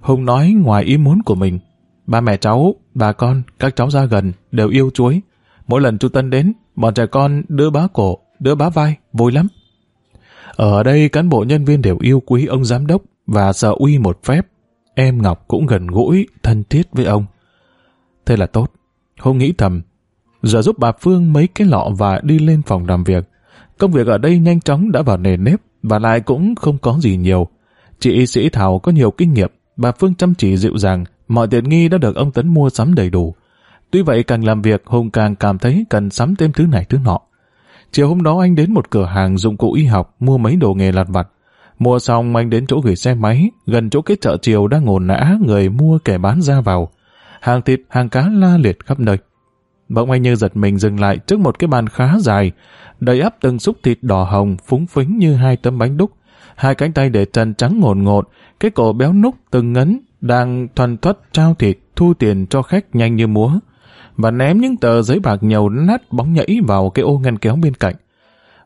Hùng nói ngoài ý muốn của mình. Ba mẹ cháu, bà con, các cháu ra gần đều yêu chuối. Mỗi lần chú Tân đến, bọn trẻ con đưa bá cổ, đỡ bá vai, vui lắm. Ở đây cán bộ nhân viên đều yêu quý ông giám đốc và sợ uy một phép em Ngọc cũng gần gũi, thân thiết với ông. Thế là tốt. Hùng nghĩ thầm, giờ giúp bà Phương mấy cái lọ và đi lên phòng làm việc. Công việc ở đây nhanh chóng đã vào nề nếp và lại cũng không có gì nhiều. Chị y sĩ Thảo có nhiều kinh nghiệm, bà Phương chăm chỉ dịu dàng, mọi tiện nghi đã được ông Tấn mua sắm đầy đủ. Tuy vậy càng làm việc, Hùng càng cảm thấy cần sắm thêm thứ này thứ nọ. Chiều hôm đó anh đến một cửa hàng dụng cụ y học mua mấy đồ nghề lặt vặt. Mua xong anh đến chỗ gửi xe máy, gần chỗ cái chợ chiều đang ngồn nã người mua kẻ bán ra vào. Hàng thịt, hàng cá la liệt khắp nơi. Bỗng anh như giật mình dừng lại trước một cái bàn khá dài, đầy ắp từng xúc thịt đỏ hồng phúng phính như hai tấm bánh đúc. Hai cánh tay để trần trắng ngồn ngột, cái cổ béo núc từng ngấn, đang thuần thoát trao thịt, thu tiền cho khách nhanh như múa. Và ném những tờ giấy bạc nhầu nát bóng nhảy vào cái ô ngăn kéo bên cạnh.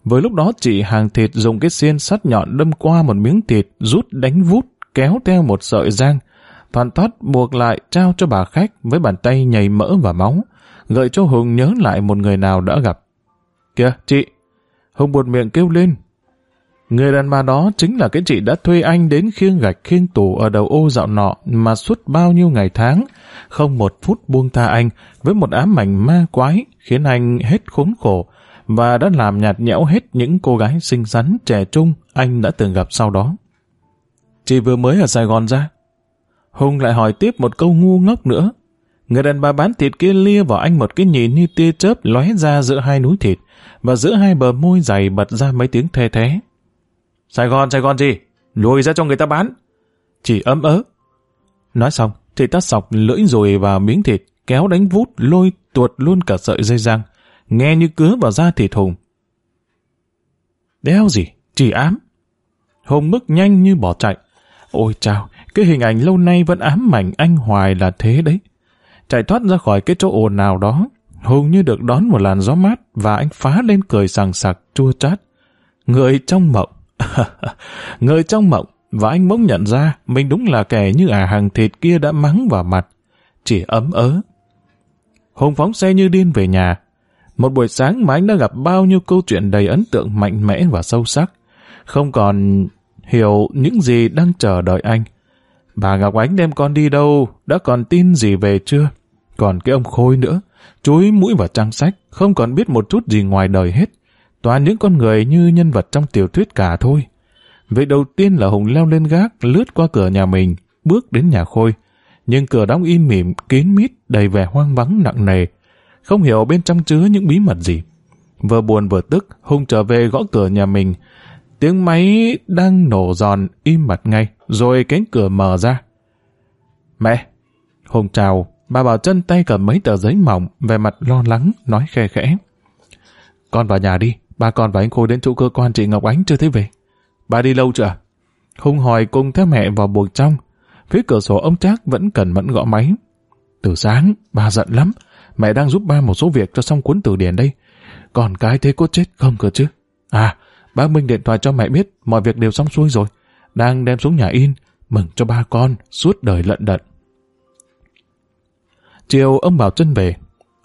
Với lúc đó chị hàng thịt dùng cái xiên sắt nhọn đâm qua một miếng thịt, rút đánh vút, kéo theo một sợi giang. Toàn thoát buộc lại trao cho bà khách với bàn tay nhầy mỡ và máu, gợi cho Hùng nhớ lại một người nào đã gặp. Kìa, chị! Hùng buột miệng kêu lên. Người đàn bà đó chính là cái chị đã thuê anh đến khiêng gạch khiêng tủ ở đầu ô dạo nọ mà suốt bao nhiêu ngày tháng, không một phút buông tha anh với một ám ảnh ma quái khiến anh hết khốn khổ và đã làm nhạt nhẽo hết những cô gái xinh xắn trẻ trung anh đã từng gặp sau đó. Chị vừa mới ở Sài Gòn ra. Hùng lại hỏi tiếp một câu ngu ngốc nữa. Người đàn bà bán thịt kia lia vào anh một cái nhìn như tia chớp lóe ra giữa hai núi thịt và giữa hai bờ môi dày bật ra mấy tiếng thê thế. Sài Gòn, Sài Gòn gì? Lùi ra cho người ta bán. Chỉ ấm ớ. Nói xong, thì ta sọc lưỡi rồi vào miếng thịt, kéo đánh vút lôi tuột luôn cả sợi dây răng, nghe như cứa vào da thịt Hùng. Đeo gì? Chỉ ám. Hùng mức nhanh như bỏ chạy. Ôi chào, cái hình ảnh lâu nay vẫn ám mảnh anh Hoài là thế đấy. Chạy thoát ra khỏi cái chỗ ồn nào đó, Hùng như được đón một làn gió mát và anh phá lên cười sàng sạc chua chát. Người trong mộng. Người trong mộng và anh bỗng nhận ra mình đúng là kẻ như ả hàng thịt kia đã mắng vào mặt. Chỉ ấm ớ. Hùng phóng xe như điên về nhà. Một buổi sáng mà anh đã gặp bao nhiêu câu chuyện đầy ấn tượng mạnh mẽ và sâu sắc. Không còn hiểu những gì đang chờ đợi anh. Bà Ngọc Ánh đem con đi đâu, đã còn tin gì về chưa? Còn cái ông Khôi nữa, chúi mũi vào trang sách, không còn biết một chút gì ngoài đời hết. Toàn những con người như nhân vật trong tiểu thuyết cả thôi. Việc đầu tiên là Hùng leo lên gác, lướt qua cửa nhà mình, bước đến nhà Khôi. Nhưng cửa đóng im mỉm, kín mít, đầy vẻ hoang vắng nặng nề. Không hiểu bên trong chứa những bí mật gì. Vừa buồn vừa tức, Hùng trở về gõ cửa nhà mình. Tiếng máy đang nổ giòn, im mặt ngay, rồi cánh cửa mở ra. Mẹ! Hùng chào, bà bảo chân tay cầm mấy tờ giấy mỏng, về mặt lo lắng, nói khe khẽ. Con vào nhà đi, ba con và anh Khôi đến chỗ cơ quan chị Ngọc Ánh chưa thấy về. Bà đi lâu chưa? Hùng hỏi cùng theo mẹ vào buồng trong. Phía cửa sổ ông Trác vẫn cần mẫn gõ máy. Từ sáng, bà giận lắm. Mẹ đang giúp ba một số việc cho xong cuốn từ điển đây. Còn cái thế có chết không cơ chứ? À, bác Minh điện thoại cho mẹ biết mọi việc đều xong xuôi rồi. Đang đem xuống nhà in, mừng cho ba con, suốt đời lận đận. Chiều ông bảo chân về.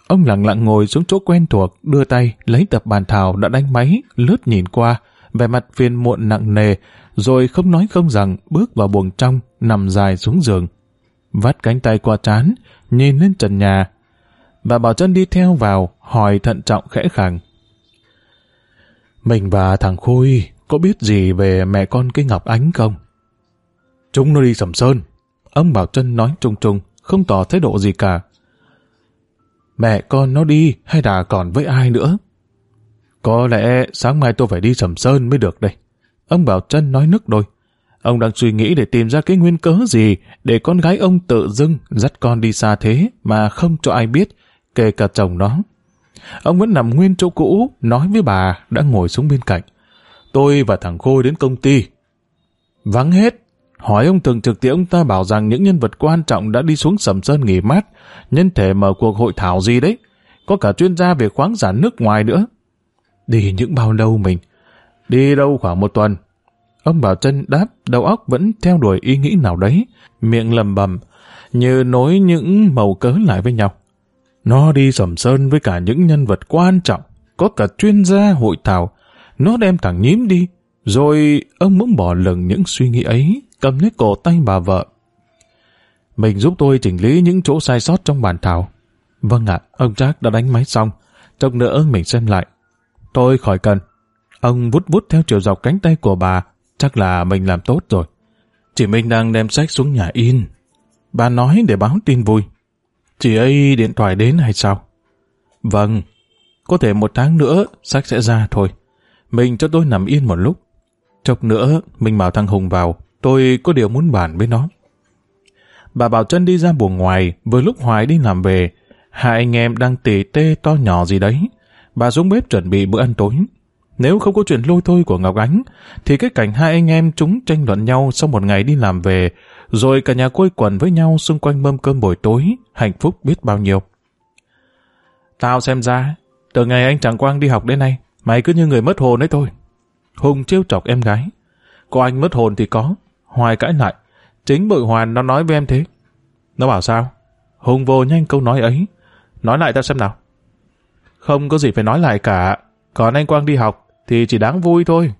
Ông lặng lặng ngồi xuống chỗ quen thuộc, đưa tay, lấy tập bàn thảo đã đánh máy, lướt nhìn qua, vẻ mặt phiền muộn nặng nề, rồi không nói không rằng bước vào buồng trong, nằm dài xuống giường. Vắt cánh tay qua trán, nhìn lên trần nhà. Bà Bảo chân đi theo vào, hỏi thận trọng khẽ khàng. Mình và thằng Khôi có biết gì về mẹ con cái Ngọc Ánh không? Chúng nó đi sầm sơn. Ông Bảo chân nói trung trung, không tỏ thái độ gì cả. Mẹ con nó đi hay là còn với ai nữa? Có lẽ sáng mai tôi phải đi sầm sơn mới được đây. Ông Bảo chân nói nức đôi. Ông đang suy nghĩ để tìm ra cái nguyên cớ gì để con gái ông tự dưng dắt con đi xa thế mà không cho ai biết, kể cả chồng nó. Ông vẫn nằm nguyên chỗ cũ, nói với bà đã ngồi xuống bên cạnh. Tôi và thằng Khôi đến công ty. Vắng hết. Hỏi ông thường trực thì ông ta bảo rằng những nhân vật quan trọng đã đi xuống sầm sơn nghỉ mát, nhân thể mở cuộc hội thảo gì đấy. Có cả chuyên gia về khoáng sản nước ngoài nữa. Đi những bao lâu mình? Đi đâu khoảng một tuần. Ông Bảo chân đáp, đầu óc vẫn theo đuổi ý nghĩ nào đấy, miệng lầm bầm, như nối những màu cớ lại với nhau. Nó đi sầm sơn với cả những nhân vật quan trọng, có cả chuyên gia hội thảo. Nó đem thằng nhím đi, rồi ông muốn bỏ lừng những suy nghĩ ấy, cầm lấy cổ tay bà vợ. Mình giúp tôi chỉnh lý những chỗ sai sót trong bản thảo. Vâng ạ, ông Jack đã đánh máy xong. Chốc nữa mình xem lại. Tôi khỏi cần. Ông vút vút theo chiều dọc cánh tay của bà, chắc là mình làm tốt rồi. Chị Minh đang đem sách xuống nhà in. Bà nói để báo tin vui. Chị ấy điện thoại đến hay sao? Vâng, có thể một tháng nữa sách sẽ ra thôi. Mình cho tôi nằm yên một lúc. Chốc nữa mình bảo thằng Hùng vào, tôi có điều muốn bàn với nó. Bà Bảo chân đi ra buồng ngoài, vừa lúc Hoài đi làm về, hai anh em đang tỉ tê to nhỏ gì đấy. Bà xuống bếp chuẩn bị bữa ăn tối. Nếu không có chuyện lôi thôi của Ngọc Ánh, thì cái cảnh hai anh em chúng tranh luận nhau sau một ngày đi làm về, rồi cả nhà quây quần với nhau xung quanh mâm cơm buổi tối, hạnh phúc biết bao nhiêu. Tao xem ra, từ ngày anh Tràng Quang đi học đến nay, mày cứ như người mất hồn ấy thôi. Hùng trêu chọc em gái. Có anh mất hồn thì có. Hoài cãi lại. Chính bự hoàn nó nói với em thế. Nó bảo sao? Hùng vô nhanh câu nói ấy. Nói lại tao xem nào. Không có gì phải nói lại cả. Còn anh Quang đi học thì chỉ đáng vui thôi.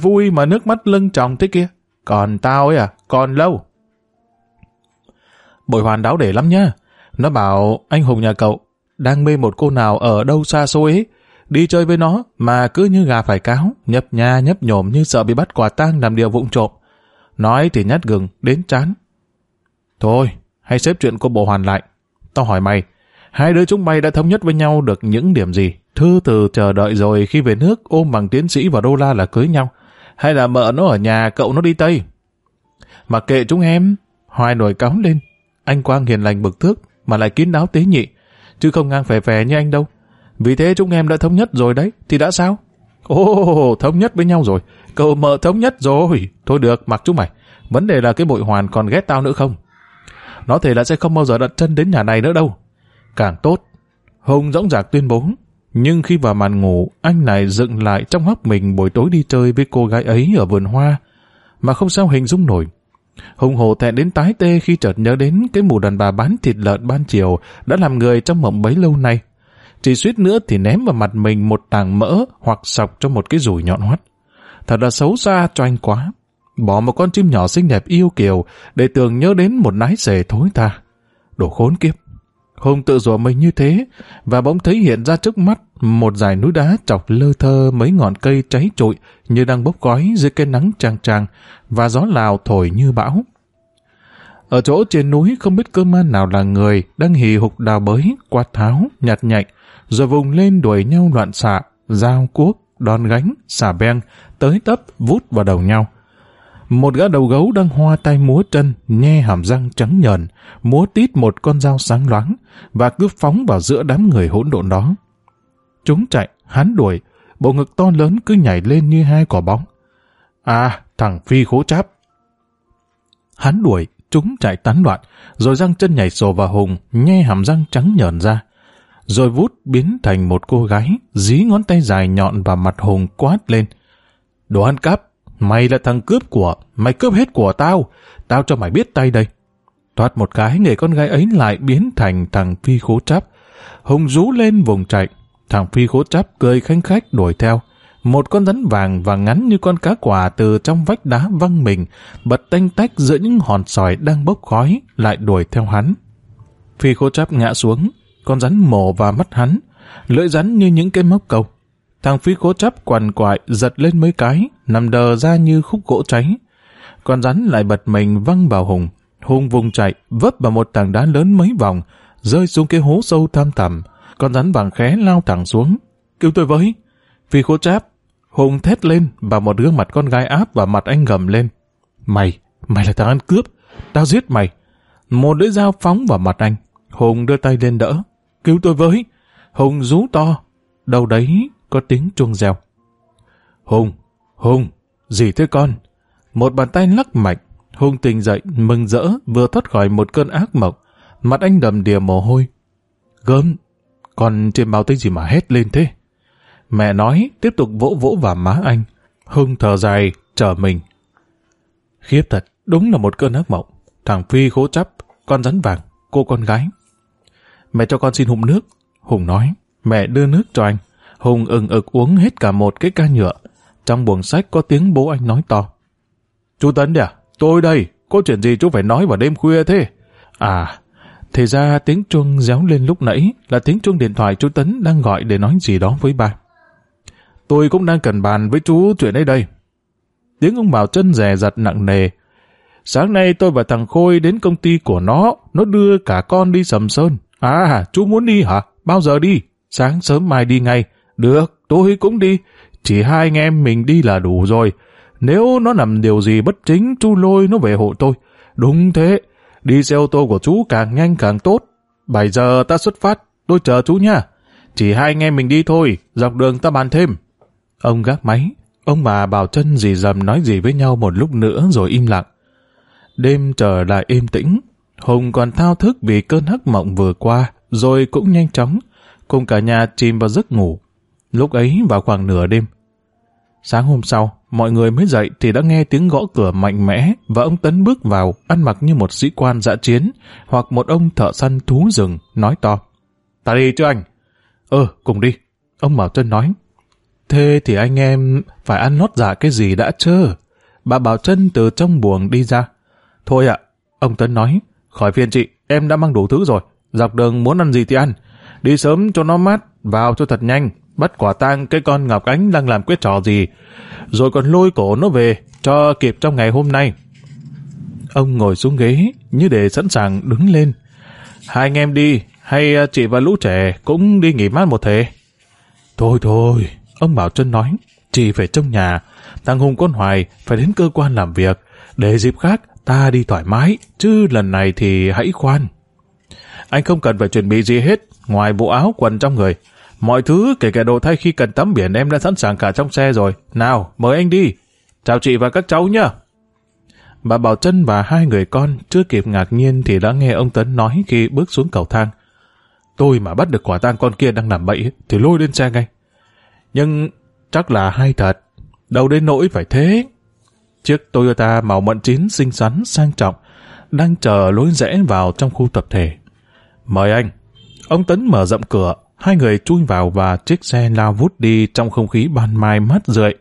vui mà nước mắt lưng tròng thế kia. Còn tao ấy à, còn lâu. Bội hoàn đáo để lắm nhá. Nó bảo anh Hùng nhà cậu đang mê một cô nào ở đâu xa xôi ấy. Đi chơi với nó mà cứ như gà phải cáo, nhấp nha nhấp nhổm như sợ bị bắt quả tang làm điều vụng trộm. Nói thì nhát gừng, đến chán. Thôi, hãy xếp chuyện của bộ hoàn lại. Tao hỏi mày, hai đứa chúng mày đã thống nhất với nhau được những điểm gì? Thư từ chờ đợi rồi khi về nước ôm bằng tiến sĩ và đô la là cưới nhau. Hay là mợ nó ở nhà cậu nó đi Tây? Mà kệ chúng em, hoài nổi cáo lên. Anh Quang hiền lành bực thước mà lại kín đáo tế nhị, chứ không ngang phè phè như anh đâu. Vì thế chúng em đã thống nhất rồi đấy, thì đã sao? Ồ, thống nhất với nhau rồi. Cậu mợ thống nhất rồi. Thôi được, mặc chúng mày. Vấn đề là cái bội hoàn còn ghét tao nữa không? Nó thể là sẽ không bao giờ đặt chân đến nhà này nữa đâu. Càng tốt. Hùng dõng dạc tuyên bố. Nhưng khi vào màn ngủ, anh lại dựng lại trong hốc mình buổi tối đi chơi với cô gái ấy ở vườn hoa, mà không sao hình dung nổi. Hùng hồ thẹn đến tái tê khi chợt nhớ đến cái mù đàn bà bán thịt lợn ban chiều đã làm người trong mộng bấy lâu nay. Chỉ suýt nữa thì ném vào mặt mình một tảng mỡ hoặc sọc cho một cái rủi nhọn hoắt. Thật là xấu xa cho anh quá. Bỏ một con chim nhỏ xinh đẹp yêu kiều để tưởng nhớ đến một nái xề thối ta. Đồ khốn kiếp. Hùng tự rủa mình như thế và bỗng thấy hiện ra trước mắt một dải núi đá chọc lơ thơ mấy ngọn cây cháy trụi như đang bốc gói dưới cái nắng tràng tràng và gió lào thổi như bão. Ở chỗ trên núi không biết cơ man nào là người đang hì hục đào bới, quạt tháo, nhặt nhạnh, rồi vùng lên đuổi nhau loạn xạ, dao cuốc, đòn gánh, xả beng, tới tấp, vút vào đầu nhau. Một gã đầu gấu đang hoa tay múa chân, nhe hàm răng trắng nhờn, múa tít một con dao sáng loáng, và cứ phóng vào giữa đám người hỗn độn đó. Chúng chạy, hắn đuổi, bộ ngực to lớn cứ nhảy lên như hai quả bóng. À, thằng Phi khố cháp. Hắn đuổi, chúng chạy tán loạn, rồi răng chân nhảy sổ vào Hùng, nhe hàm răng trắng nhờn ra. Rồi vút biến thành một cô gái, dí ngón tay dài nhọn vào mặt Hùng quát lên. Đồ ăn cắp, mày là thằng cướp của, mày cướp hết của tao, tao cho mày biết tay đây. Thoát một cái, người con gái ấy lại biến thành thằng Phi khố chắp. Hùng rú lên vùng chạy, thằng Phi khố chắp cười khanh khách đuổi theo. Một con rắn vàng và ngắn như con cá quả từ trong vách đá văng mình, bật tanh tách giữa những hòn sỏi đang bốc khói, lại đuổi theo hắn. Phi khố chắp ngã xuống, con rắn mổ vào mắt hắn, lưỡi rắn như những cái móc câu. Thằng phi cố chấp quằn quại giật lên mấy cái, nằm đờ ra như khúc gỗ cháy. Con rắn lại bật mình văng vào Hùng. Hùng vùng chạy, vấp vào một tảng đá lớn mấy vòng, rơi xuống cái hố sâu tham thẳm. Con rắn vàng khé lao thẳng xuống. Cứu tôi với! Phi cố chấp. Hùng thét lên và một gương mặt con gái áp vào mặt anh gầm lên. Mày! Mày là thằng ăn cướp! Tao giết mày! Một lưỡi dao phóng vào mặt anh. Hùng đưa tay lên đỡ. Cứu tôi với! Hùng rú to. Đâu đấy có tiếng chuông reo. Hùng! Hùng! Gì thế con? Một bàn tay lắc mạnh. Hùng tỉnh dậy, mừng rỡ, vừa thoát khỏi một cơn ác mộng. Mặt anh đầm đìa mồ hôi. Gớm! Con trên báo tới gì mà hét lên thế? Mẹ nói, tiếp tục vỗ vỗ vào má anh. Hưng thở dài, chờ mình. Khiếp thật, đúng là một cơn ác mộng. Thằng Phi khố chấp, con rắn vàng, cô con gái. Mẹ cho con xin Hùng nước. Hùng nói, mẹ đưa nước cho anh. Hùng ừng ực uống hết cả một cái ca nhựa. Trong buồng sách có tiếng bố anh nói to. Chú Tấn à, tôi đây, có chuyện gì chú phải nói vào đêm khuya thế? À, thì ra tiếng chuông réo lên lúc nãy là tiếng chuông điện thoại chú Tấn đang gọi để nói gì đó với ba. Tôi cũng đang cần bàn với chú chuyện ấy đây. Tiếng ông Bảo chân rè giặt nặng nề. Sáng nay tôi và thằng Khôi đến công ty của nó, nó đưa cả con đi sầm sơn. À, chú muốn đi hả? Bao giờ đi? Sáng sớm mai đi ngay. Được, tôi cũng đi. Chỉ hai anh em mình đi là đủ rồi. Nếu nó nằm điều gì bất chính, chú lôi nó về hộ tôi. Đúng thế, đi xe ô tô của chú càng nhanh càng tốt. 7 giờ ta xuất phát, tôi chờ chú nha. Chỉ hai anh em mình đi thôi, dọc đường ta bàn thêm. Ông gác máy, ông bà bảo chân dì dầm nói gì với nhau một lúc nữa rồi im lặng. Đêm trở lại êm tĩnh, Hùng còn thao thức vì cơn hắc mộng vừa qua, rồi cũng nhanh chóng, cùng cả nhà chìm vào giấc ngủ. Lúc ấy vào khoảng nửa đêm. Sáng hôm sau, mọi người mới dậy thì đã nghe tiếng gõ cửa mạnh mẽ và ông Tấn bước vào ăn mặc như một sĩ quan dã chiến hoặc một ông thợ săn thú rừng nói to. Ta đi chứ anh? Ừ, cùng đi. Ông Bảo Trân nói. Thế thì anh em phải ăn lót giả cái gì đã chưa? Bà Bảo Trân từ trong buồng đi ra. Thôi ạ, ông Tấn nói, khỏi phiền chị, em đã mang đủ thứ rồi. Dọc đường muốn ăn gì thì ăn. Đi sớm cho nó mát, vào cho thật nhanh. Bắt quả tang cái con Ngọc Ánh đang làm quyết trò gì. Rồi còn lôi cổ nó về, cho kịp trong ngày hôm nay. Ông ngồi xuống ghế, như để sẵn sàng đứng lên. Hai anh em đi, hay à, chị và lũ trẻ cũng đi nghỉ mát một thể. Thôi thôi, ông Bảo Trân nói, chị phải trong nhà, thằng Hùng con Hoài phải đến cơ quan làm việc, để dịp khác ta đi thoải mái, chứ lần này thì hãy khoan. Anh không cần phải chuẩn bị gì hết, ngoài bộ áo quần trong người. Mọi thứ kể cả đồ thay khi cần tắm biển em đã sẵn sàng cả trong xe rồi. Nào, mời anh đi. Chào chị và các cháu nhá. Bà Bảo Trân và hai người con chưa kịp ngạc nhiên thì đã nghe ông Tấn nói khi bước xuống cầu thang. Tôi mà bắt được quả tang con kia đang làm bậy thì lôi lên xe ngay. Nhưng chắc là hay thật. Đâu đến nỗi phải thế. Chiếc Toyota màu mận chín xinh xắn sang trọng đang chờ lối rẽ vào trong khu tập thể. Mời anh. Ông Tấn mở rộng cửa, hai người chui vào và chiếc xe lao vút đi trong không khí ban mai mát rượi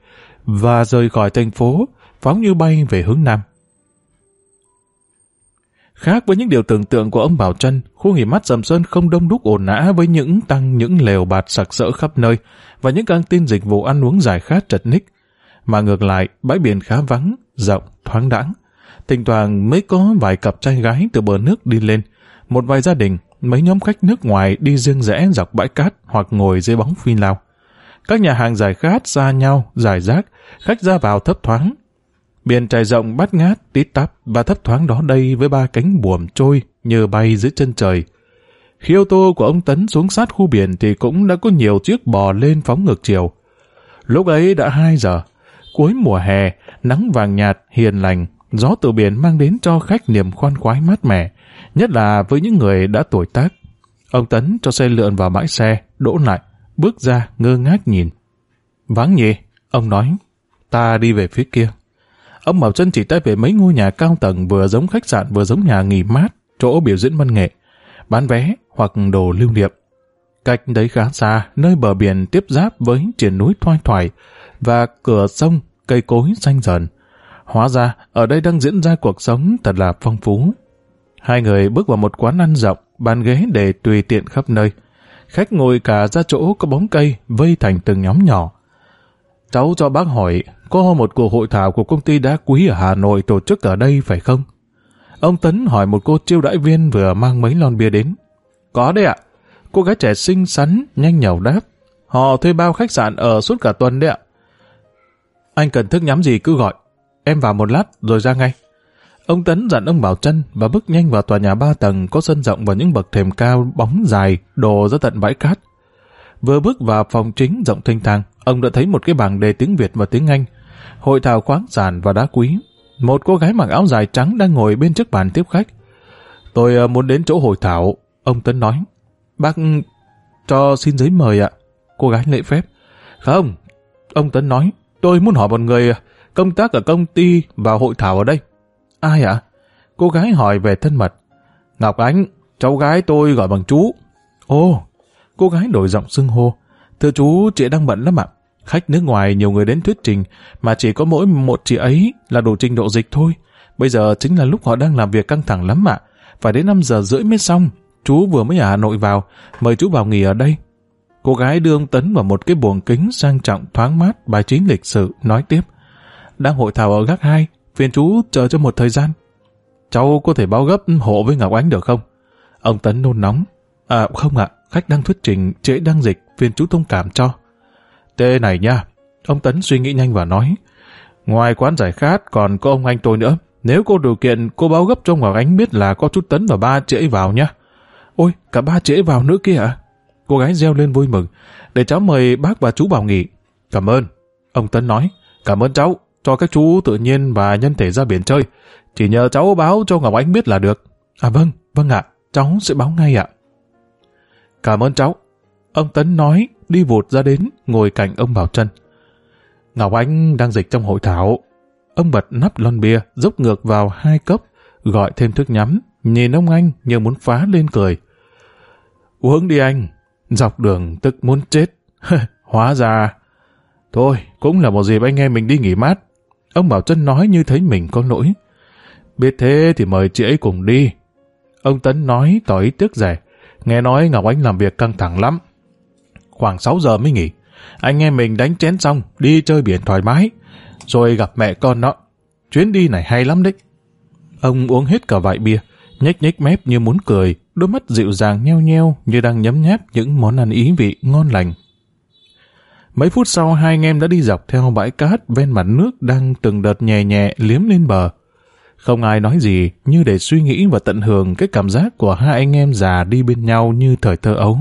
và rời khỏi thành phố, phóng như bay về hướng Nam. Khác với những điều tưởng tượng của ông Bảo Trân, khu nghỉ mát Sầm Sơn không đông đúc ồn ào với những tăng những lều bạt sặc sỡ khắp nơi và những căng tin dịch vụ ăn uống giải khát trật ních. Mà ngược lại, bãi biển khá vắng, rộng, thoáng đãng. Thỉnh thoảng mới có vài cặp trai gái từ bờ nước đi lên, một vài gia đình, mấy nhóm khách nước ngoài đi riêng rẽ dọc bãi cát hoặc ngồi dưới bóng phi lao. Các nhà hàng giải khát xa nhau, giải rác, khách ra vào thấp thoáng, Biển trải rộng bát ngát, tít tắp và thấp thoáng đó đây với ba cánh buồm trôi như bay dưới chân trời. Khi ô tô của ông Tấn xuống sát khu biển thì cũng đã có nhiều chiếc bò lên phóng ngược chiều. Lúc ấy đã 2 giờ, cuối mùa hè, nắng vàng nhạt, hiền lành, gió từ biển mang đến cho khách niềm khoan khoái mát mẻ, nhất là với những người đã tuổi tác. Ông Tấn cho xe lượn vào bãi xe, đỗ lại, bước ra ngơ ngác nhìn. Vắng nhỉ? Ông nói, ta đi về phía kia. Ông Bảo Trân chỉ tay về mấy ngôi nhà cao tầng vừa giống khách sạn vừa giống nhà nghỉ mát, chỗ biểu diễn văn nghệ, bán vé hoặc đồ lưu niệm. Cách đấy khá xa, nơi bờ biển tiếp giáp với triển núi thoai thoải và cửa sông, cây cối xanh dần. Hóa ra, ở đây đang diễn ra cuộc sống thật là phong phú. Hai người bước vào một quán ăn rộng, bàn ghế để tùy tiện khắp nơi. Khách ngồi cả ra chỗ có bóng cây, vây thành từng nhóm nhỏ. Cháu cho bác hỏi, có một cuộc hội thảo của công ty đá quý ở Hà Nội tổ chức ở đây phải không? Ông Tấn hỏi một cô chiêu đãi viên vừa mang mấy lon bia đến. Có đấy ạ. Cô gái trẻ xinh xắn, nhanh nhảu đáp. Họ thuê bao khách sạn ở suốt cả tuần đấy ạ. Anh cần thức nhắm gì cứ gọi. Em vào một lát rồi ra ngay. Ông Tấn dặn ông Bảo chân và bước nhanh vào tòa nhà ba tầng có sân rộng và những bậc thềm cao bóng dài đổ ra tận bãi cát. Vừa bước vào phòng chính rộng thanh thang, ông đã thấy một cái bảng đề tiếng Việt và tiếng Anh hội thảo khoáng sản và đá quý. Một cô gái mặc áo dài trắng đang ngồi bên trước bàn tiếp khách. Tôi ờ, muốn đến chỗ hội thảo, ông Tấn nói. Bác cho xin giấy mời ạ. Cô gái lễ phép. Không, ông Tấn nói. Tôi muốn hỏi một người ờ, công tác ở công ty và hội thảo ở đây. Ai ạ? Cô gái hỏi về thân mật. Ngọc Ánh, cháu gái tôi gọi bằng chú. Ô, cô gái đổi giọng xưng hô. Thưa chú, chị đang bận lắm ạ. Khách nước ngoài nhiều người đến thuyết trình, mà chỉ có mỗi một chị ấy là đủ trình độ dịch thôi. Bây giờ chính là lúc họ đang làm việc căng thẳng lắm ạ. Phải đến 5 giờ rưỡi mới xong. Chú vừa mới ở Hà Nội vào, mời chú vào nghỉ ở đây. Cô gái đưa ông Tấn vào một cái buồng kính sang trọng thoáng mát bài chính lịch sử, nói tiếp. Đang hội thảo ở gác 2, phiền chú chờ cho một thời gian. Cháu có thể báo gấp hộ với Ngọc Ánh được không? Ông Tấn nôn nóng. À không ạ, khách đang thuyết trình, trễ đang dịch, phiền chú thông cảm cho. Tê này nha, ông Tấn suy nghĩ nhanh và nói, ngoài quán giải khát còn có ông anh tôi nữa. Nếu cô điều kiện, cô báo gấp cho Ngọc Ánh biết là có chút Tấn và ba trễ vào nhá. Ôi, cả ba trễ vào nữa kia à? Cô gái reo lên vui mừng. Để cháu mời bác và chú vào nghỉ. Cảm ơn. Ông Tấn nói, cảm ơn cháu, cho các chú tự nhiên và nhân thể ra biển chơi. Chỉ nhờ cháu báo cho Ngọc Ánh biết là được. À vâng, vâng ạ, cháu sẽ báo ngay ạ. Cảm ơn cháu. Ông Tấn nói đi vụt ra đến, ngồi cạnh ông Bảo Trân. Ngọc Anh đang dịch trong hội thảo. Ông bật nắp lon bia, dốc ngược vào hai cốc, gọi thêm thức nhắm, nhìn ông anh như muốn phá lên cười. Uống đi anh, dọc đường tức muốn chết. Hóa ra... Thôi, cũng là một dịp anh em mình đi nghỉ mát. Ông Bảo Trân nói như thấy mình có lỗi. Biết thế thì mời chị ấy cùng đi. Ông Tấn nói tỏ ý tiếc rẻ. Nghe nói Ngọc Ánh làm việc căng thẳng lắm. Khoảng 6 giờ mới nghỉ. Anh em mình đánh chén xong, đi chơi biển thoải mái. Rồi gặp mẹ con nó. Chuyến đi này hay lắm đấy. Ông uống hết cả vại bia, nhếch nhếch mép như muốn cười, đôi mắt dịu dàng nheo nheo như đang nhấm nháp những món ăn ý vị ngon lành. Mấy phút sau hai anh em đã đi dọc theo bãi cát ven mặt nước đang từng đợt nhẹ nhẹ liếm lên bờ. Không ai nói gì như để suy nghĩ và tận hưởng cái cảm giác của hai anh em già đi bên nhau như thời thơ ấu.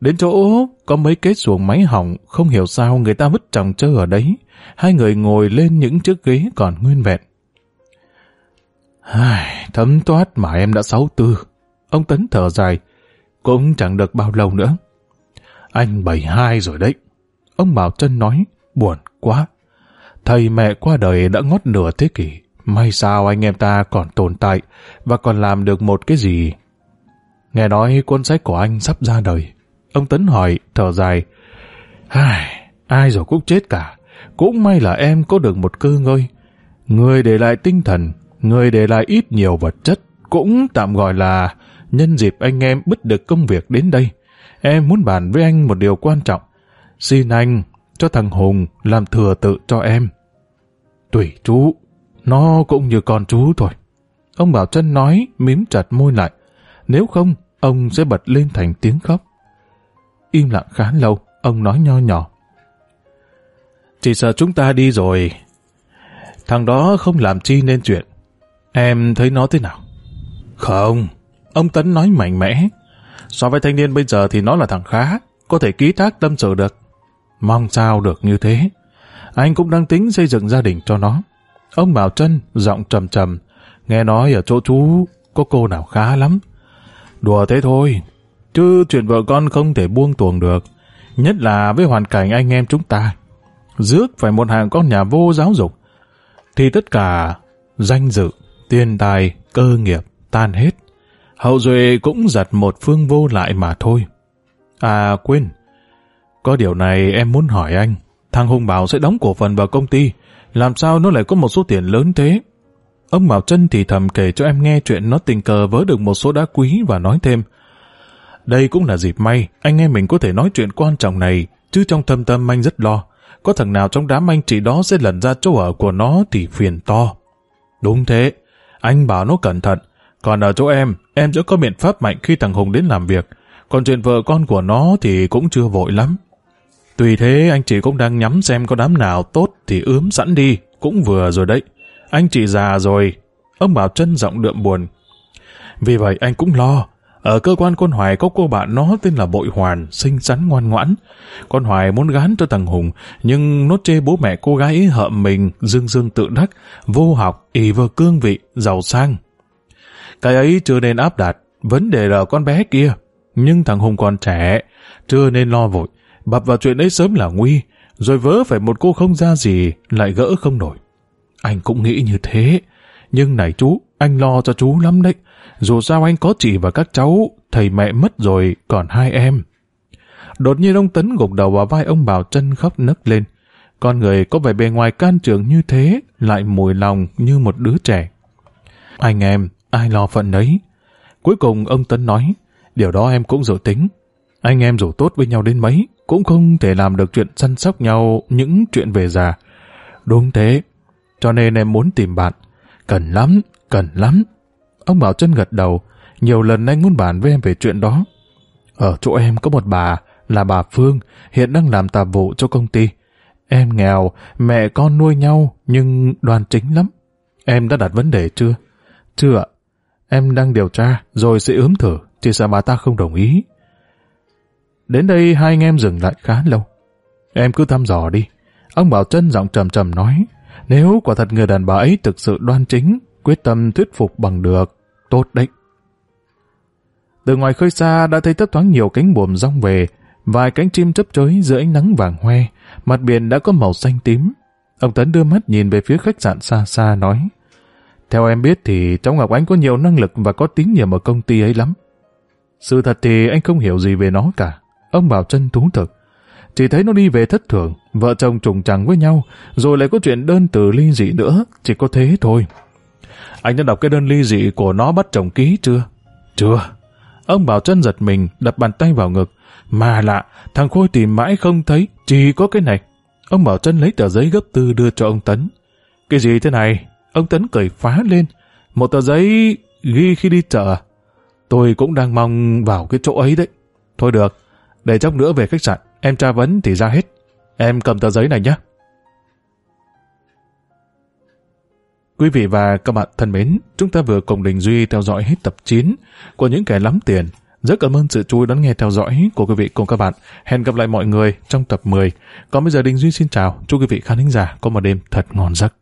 Đến chỗ có mấy cái xuồng máy hỏng, không hiểu sao người ta vứt trồng chơi ở đấy. Hai người ngồi lên những chiếc ghế còn nguyên vẹn. Ai, thấm toát mà em đã sáu tư. Ông Tấn thở dài. Cũng chẳng được bao lâu nữa. Anh bảy hai rồi đấy. Ông Bảo Trân nói, buồn quá. Thầy mẹ qua đời đã ngót nửa thế kỷ. May sao anh em ta còn tồn tại và còn làm được một cái gì. Nghe nói cuốn sách của anh sắp ra đời. Ông Tấn hỏi, thở dài. Ai, ai rồi cũng chết cả. Cũng may là em có được một cơ ngơi. Người để lại tinh thần, người để lại ít nhiều vật chất, cũng tạm gọi là nhân dịp anh em bứt được công việc đến đây. Em muốn bàn với anh một điều quan trọng. Xin anh cho thằng Hùng làm thừa tự cho em. Tùy chú, nó cũng như con chú thôi. Ông Bảo Trân nói, mím chặt môi lại. Nếu không, ông sẽ bật lên thành tiếng khóc. Im lặng khá lâu, ông nói nho nhỏ. Chỉ sợ chúng ta đi rồi. Thằng đó không làm chi nên chuyện. Em thấy nó thế nào? Không. Ông Tấn nói mạnh mẽ. So với thanh niên bây giờ thì nó là thằng khá, có thể ký thác tâm sự được. Mong sao được như thế. Anh cũng đang tính xây dựng gia đình cho nó. Ông Bảo Trân, giọng trầm trầm, nghe nói ở chỗ chú có cô nào khá lắm. Đùa thế thôi, chứ chuyện vợ con không thể buông tuồng được, nhất là với hoàn cảnh anh em chúng ta. Rước phải một hàng con nhà vô giáo dục, thì tất cả danh dự, tiền tài, cơ nghiệp tan hết. Hậu duệ cũng giật một phương vô lại mà thôi. À quên, có điều này em muốn hỏi anh, thằng Hùng bảo sẽ đóng cổ phần vào công ty, làm sao nó lại có một số tiền lớn thế? Ông Bảo Trân thì thầm kể cho em nghe chuyện nó tình cờ vớ được một số đá quý và nói thêm. Đây cũng là dịp may, anh em mình có thể nói chuyện quan trọng này, chứ trong thâm tâm anh rất lo. Có thằng nào trong đám anh chị đó sẽ lần ra chỗ ở của nó thì phiền to. Đúng thế, anh bảo nó cẩn thận. Còn ở chỗ em, em sẽ có biện pháp mạnh khi thằng Hùng đến làm việc. Còn chuyện vợ con của nó thì cũng chưa vội lắm. Tùy thế anh chị cũng đang nhắm xem có đám nào tốt thì ướm sẵn đi, cũng vừa rồi đấy. Anh chị già rồi. Ông Bảo chân giọng đượm buồn. Vì vậy anh cũng lo. Ở cơ quan con Hoài có cô bạn nó tên là Bội Hoàn, xinh xắn ngoan ngoãn. Con Hoài muốn gán cho thằng Hùng, nhưng nó chê bố mẹ cô gái hợm mình, dương dương tự đắc, vô học, ý vừa cương vị, giàu sang. Cái ấy chưa nên áp đặt, vấn đề là con bé kia. Nhưng thằng Hùng còn trẻ, chưa nên lo vội. Bập vào chuyện ấy sớm là nguy, rồi vớ phải một cô không ra gì, lại gỡ không nổi. Anh cũng nghĩ như thế, nhưng này chú, anh lo cho chú lắm đấy. Dù sao anh có chị và các cháu, thầy mẹ mất rồi, còn hai em. Đột nhiên ông Tấn gục đầu vào vai ông Bảo chân khóc nấc lên. Con người có vẻ bề ngoài can trường như thế, lại mùi lòng như một đứa trẻ. Anh em, ai lo phận đấy? Cuối cùng ông Tấn nói, điều đó em cũng dự tính. Anh em dù tốt với nhau đến mấy, cũng không thể làm được chuyện săn sóc nhau những chuyện về già. Đúng thế, cho nên em muốn tìm bạn. Cần lắm, cần lắm. Ông Bảo chân gật đầu, nhiều lần anh muốn bàn với em về chuyện đó. Ở chỗ em có một bà, là bà Phương, hiện đang làm tạp vụ cho công ty. Em nghèo, mẹ con nuôi nhau, nhưng đoan chính lắm. Em đã đặt vấn đề chưa? Chưa ạ. Em đang điều tra, rồi sẽ ướm thử, chỉ sợ bà ta không đồng ý. Đến đây hai anh em dừng lại khá lâu. Em cứ thăm dò đi. Ông Bảo Trân giọng trầm trầm nói, nếu quả thật người đàn bà ấy thực sự đoan chính, quyết tâm thuyết phục bằng được, tốt đấy. Từ ngoài khơi xa đã thấy thấp thoáng nhiều cánh buồm rong về, vài cánh chim chấp chới giữa ánh nắng vàng hoe, mặt biển đã có màu xanh tím. Ông Tấn đưa mắt nhìn về phía khách sạn xa xa nói, theo em biết thì cháu Ngọc Ánh có nhiều năng lực và có tín nhiệm ở công ty ấy lắm. Sự thật thì anh không hiểu gì về nó cả. Ông Bảo chân thú thực. chỉ thấy nó đi về thất thường, vợ chồng trùng trằng với nhau, rồi lại có chuyện đơn từ ly dị nữa, chỉ có thế thôi. Anh đã đọc cái đơn ly dị của nó bắt chồng ký chưa? Chưa. Ông Bảo chân giật mình, đập bàn tay vào ngực. Mà lạ, thằng Khôi tìm mãi không thấy, chỉ có cái này. Ông Bảo chân lấy tờ giấy gấp tư đưa cho ông Tấn. Cái gì thế này? Ông Tấn cười phá lên. Một tờ giấy ghi khi đi chợ. Tôi cũng đang mong vào cái chỗ ấy đấy. Thôi được, để chốc nữa về khách sạn, em tra vấn thì ra hết. Em cầm tờ giấy này nhé. Quý vị và các bạn thân mến, chúng ta vừa cùng Đình Duy theo dõi hết tập 9 của những kẻ lắm tiền. Rất cảm ơn sự chú ý đón nghe theo dõi của quý vị cùng các bạn. Hẹn gặp lại mọi người trong tập 10. Còn bây giờ Đình Duy xin chào. Chúc quý vị khán thính giả có một đêm thật ngon giấc.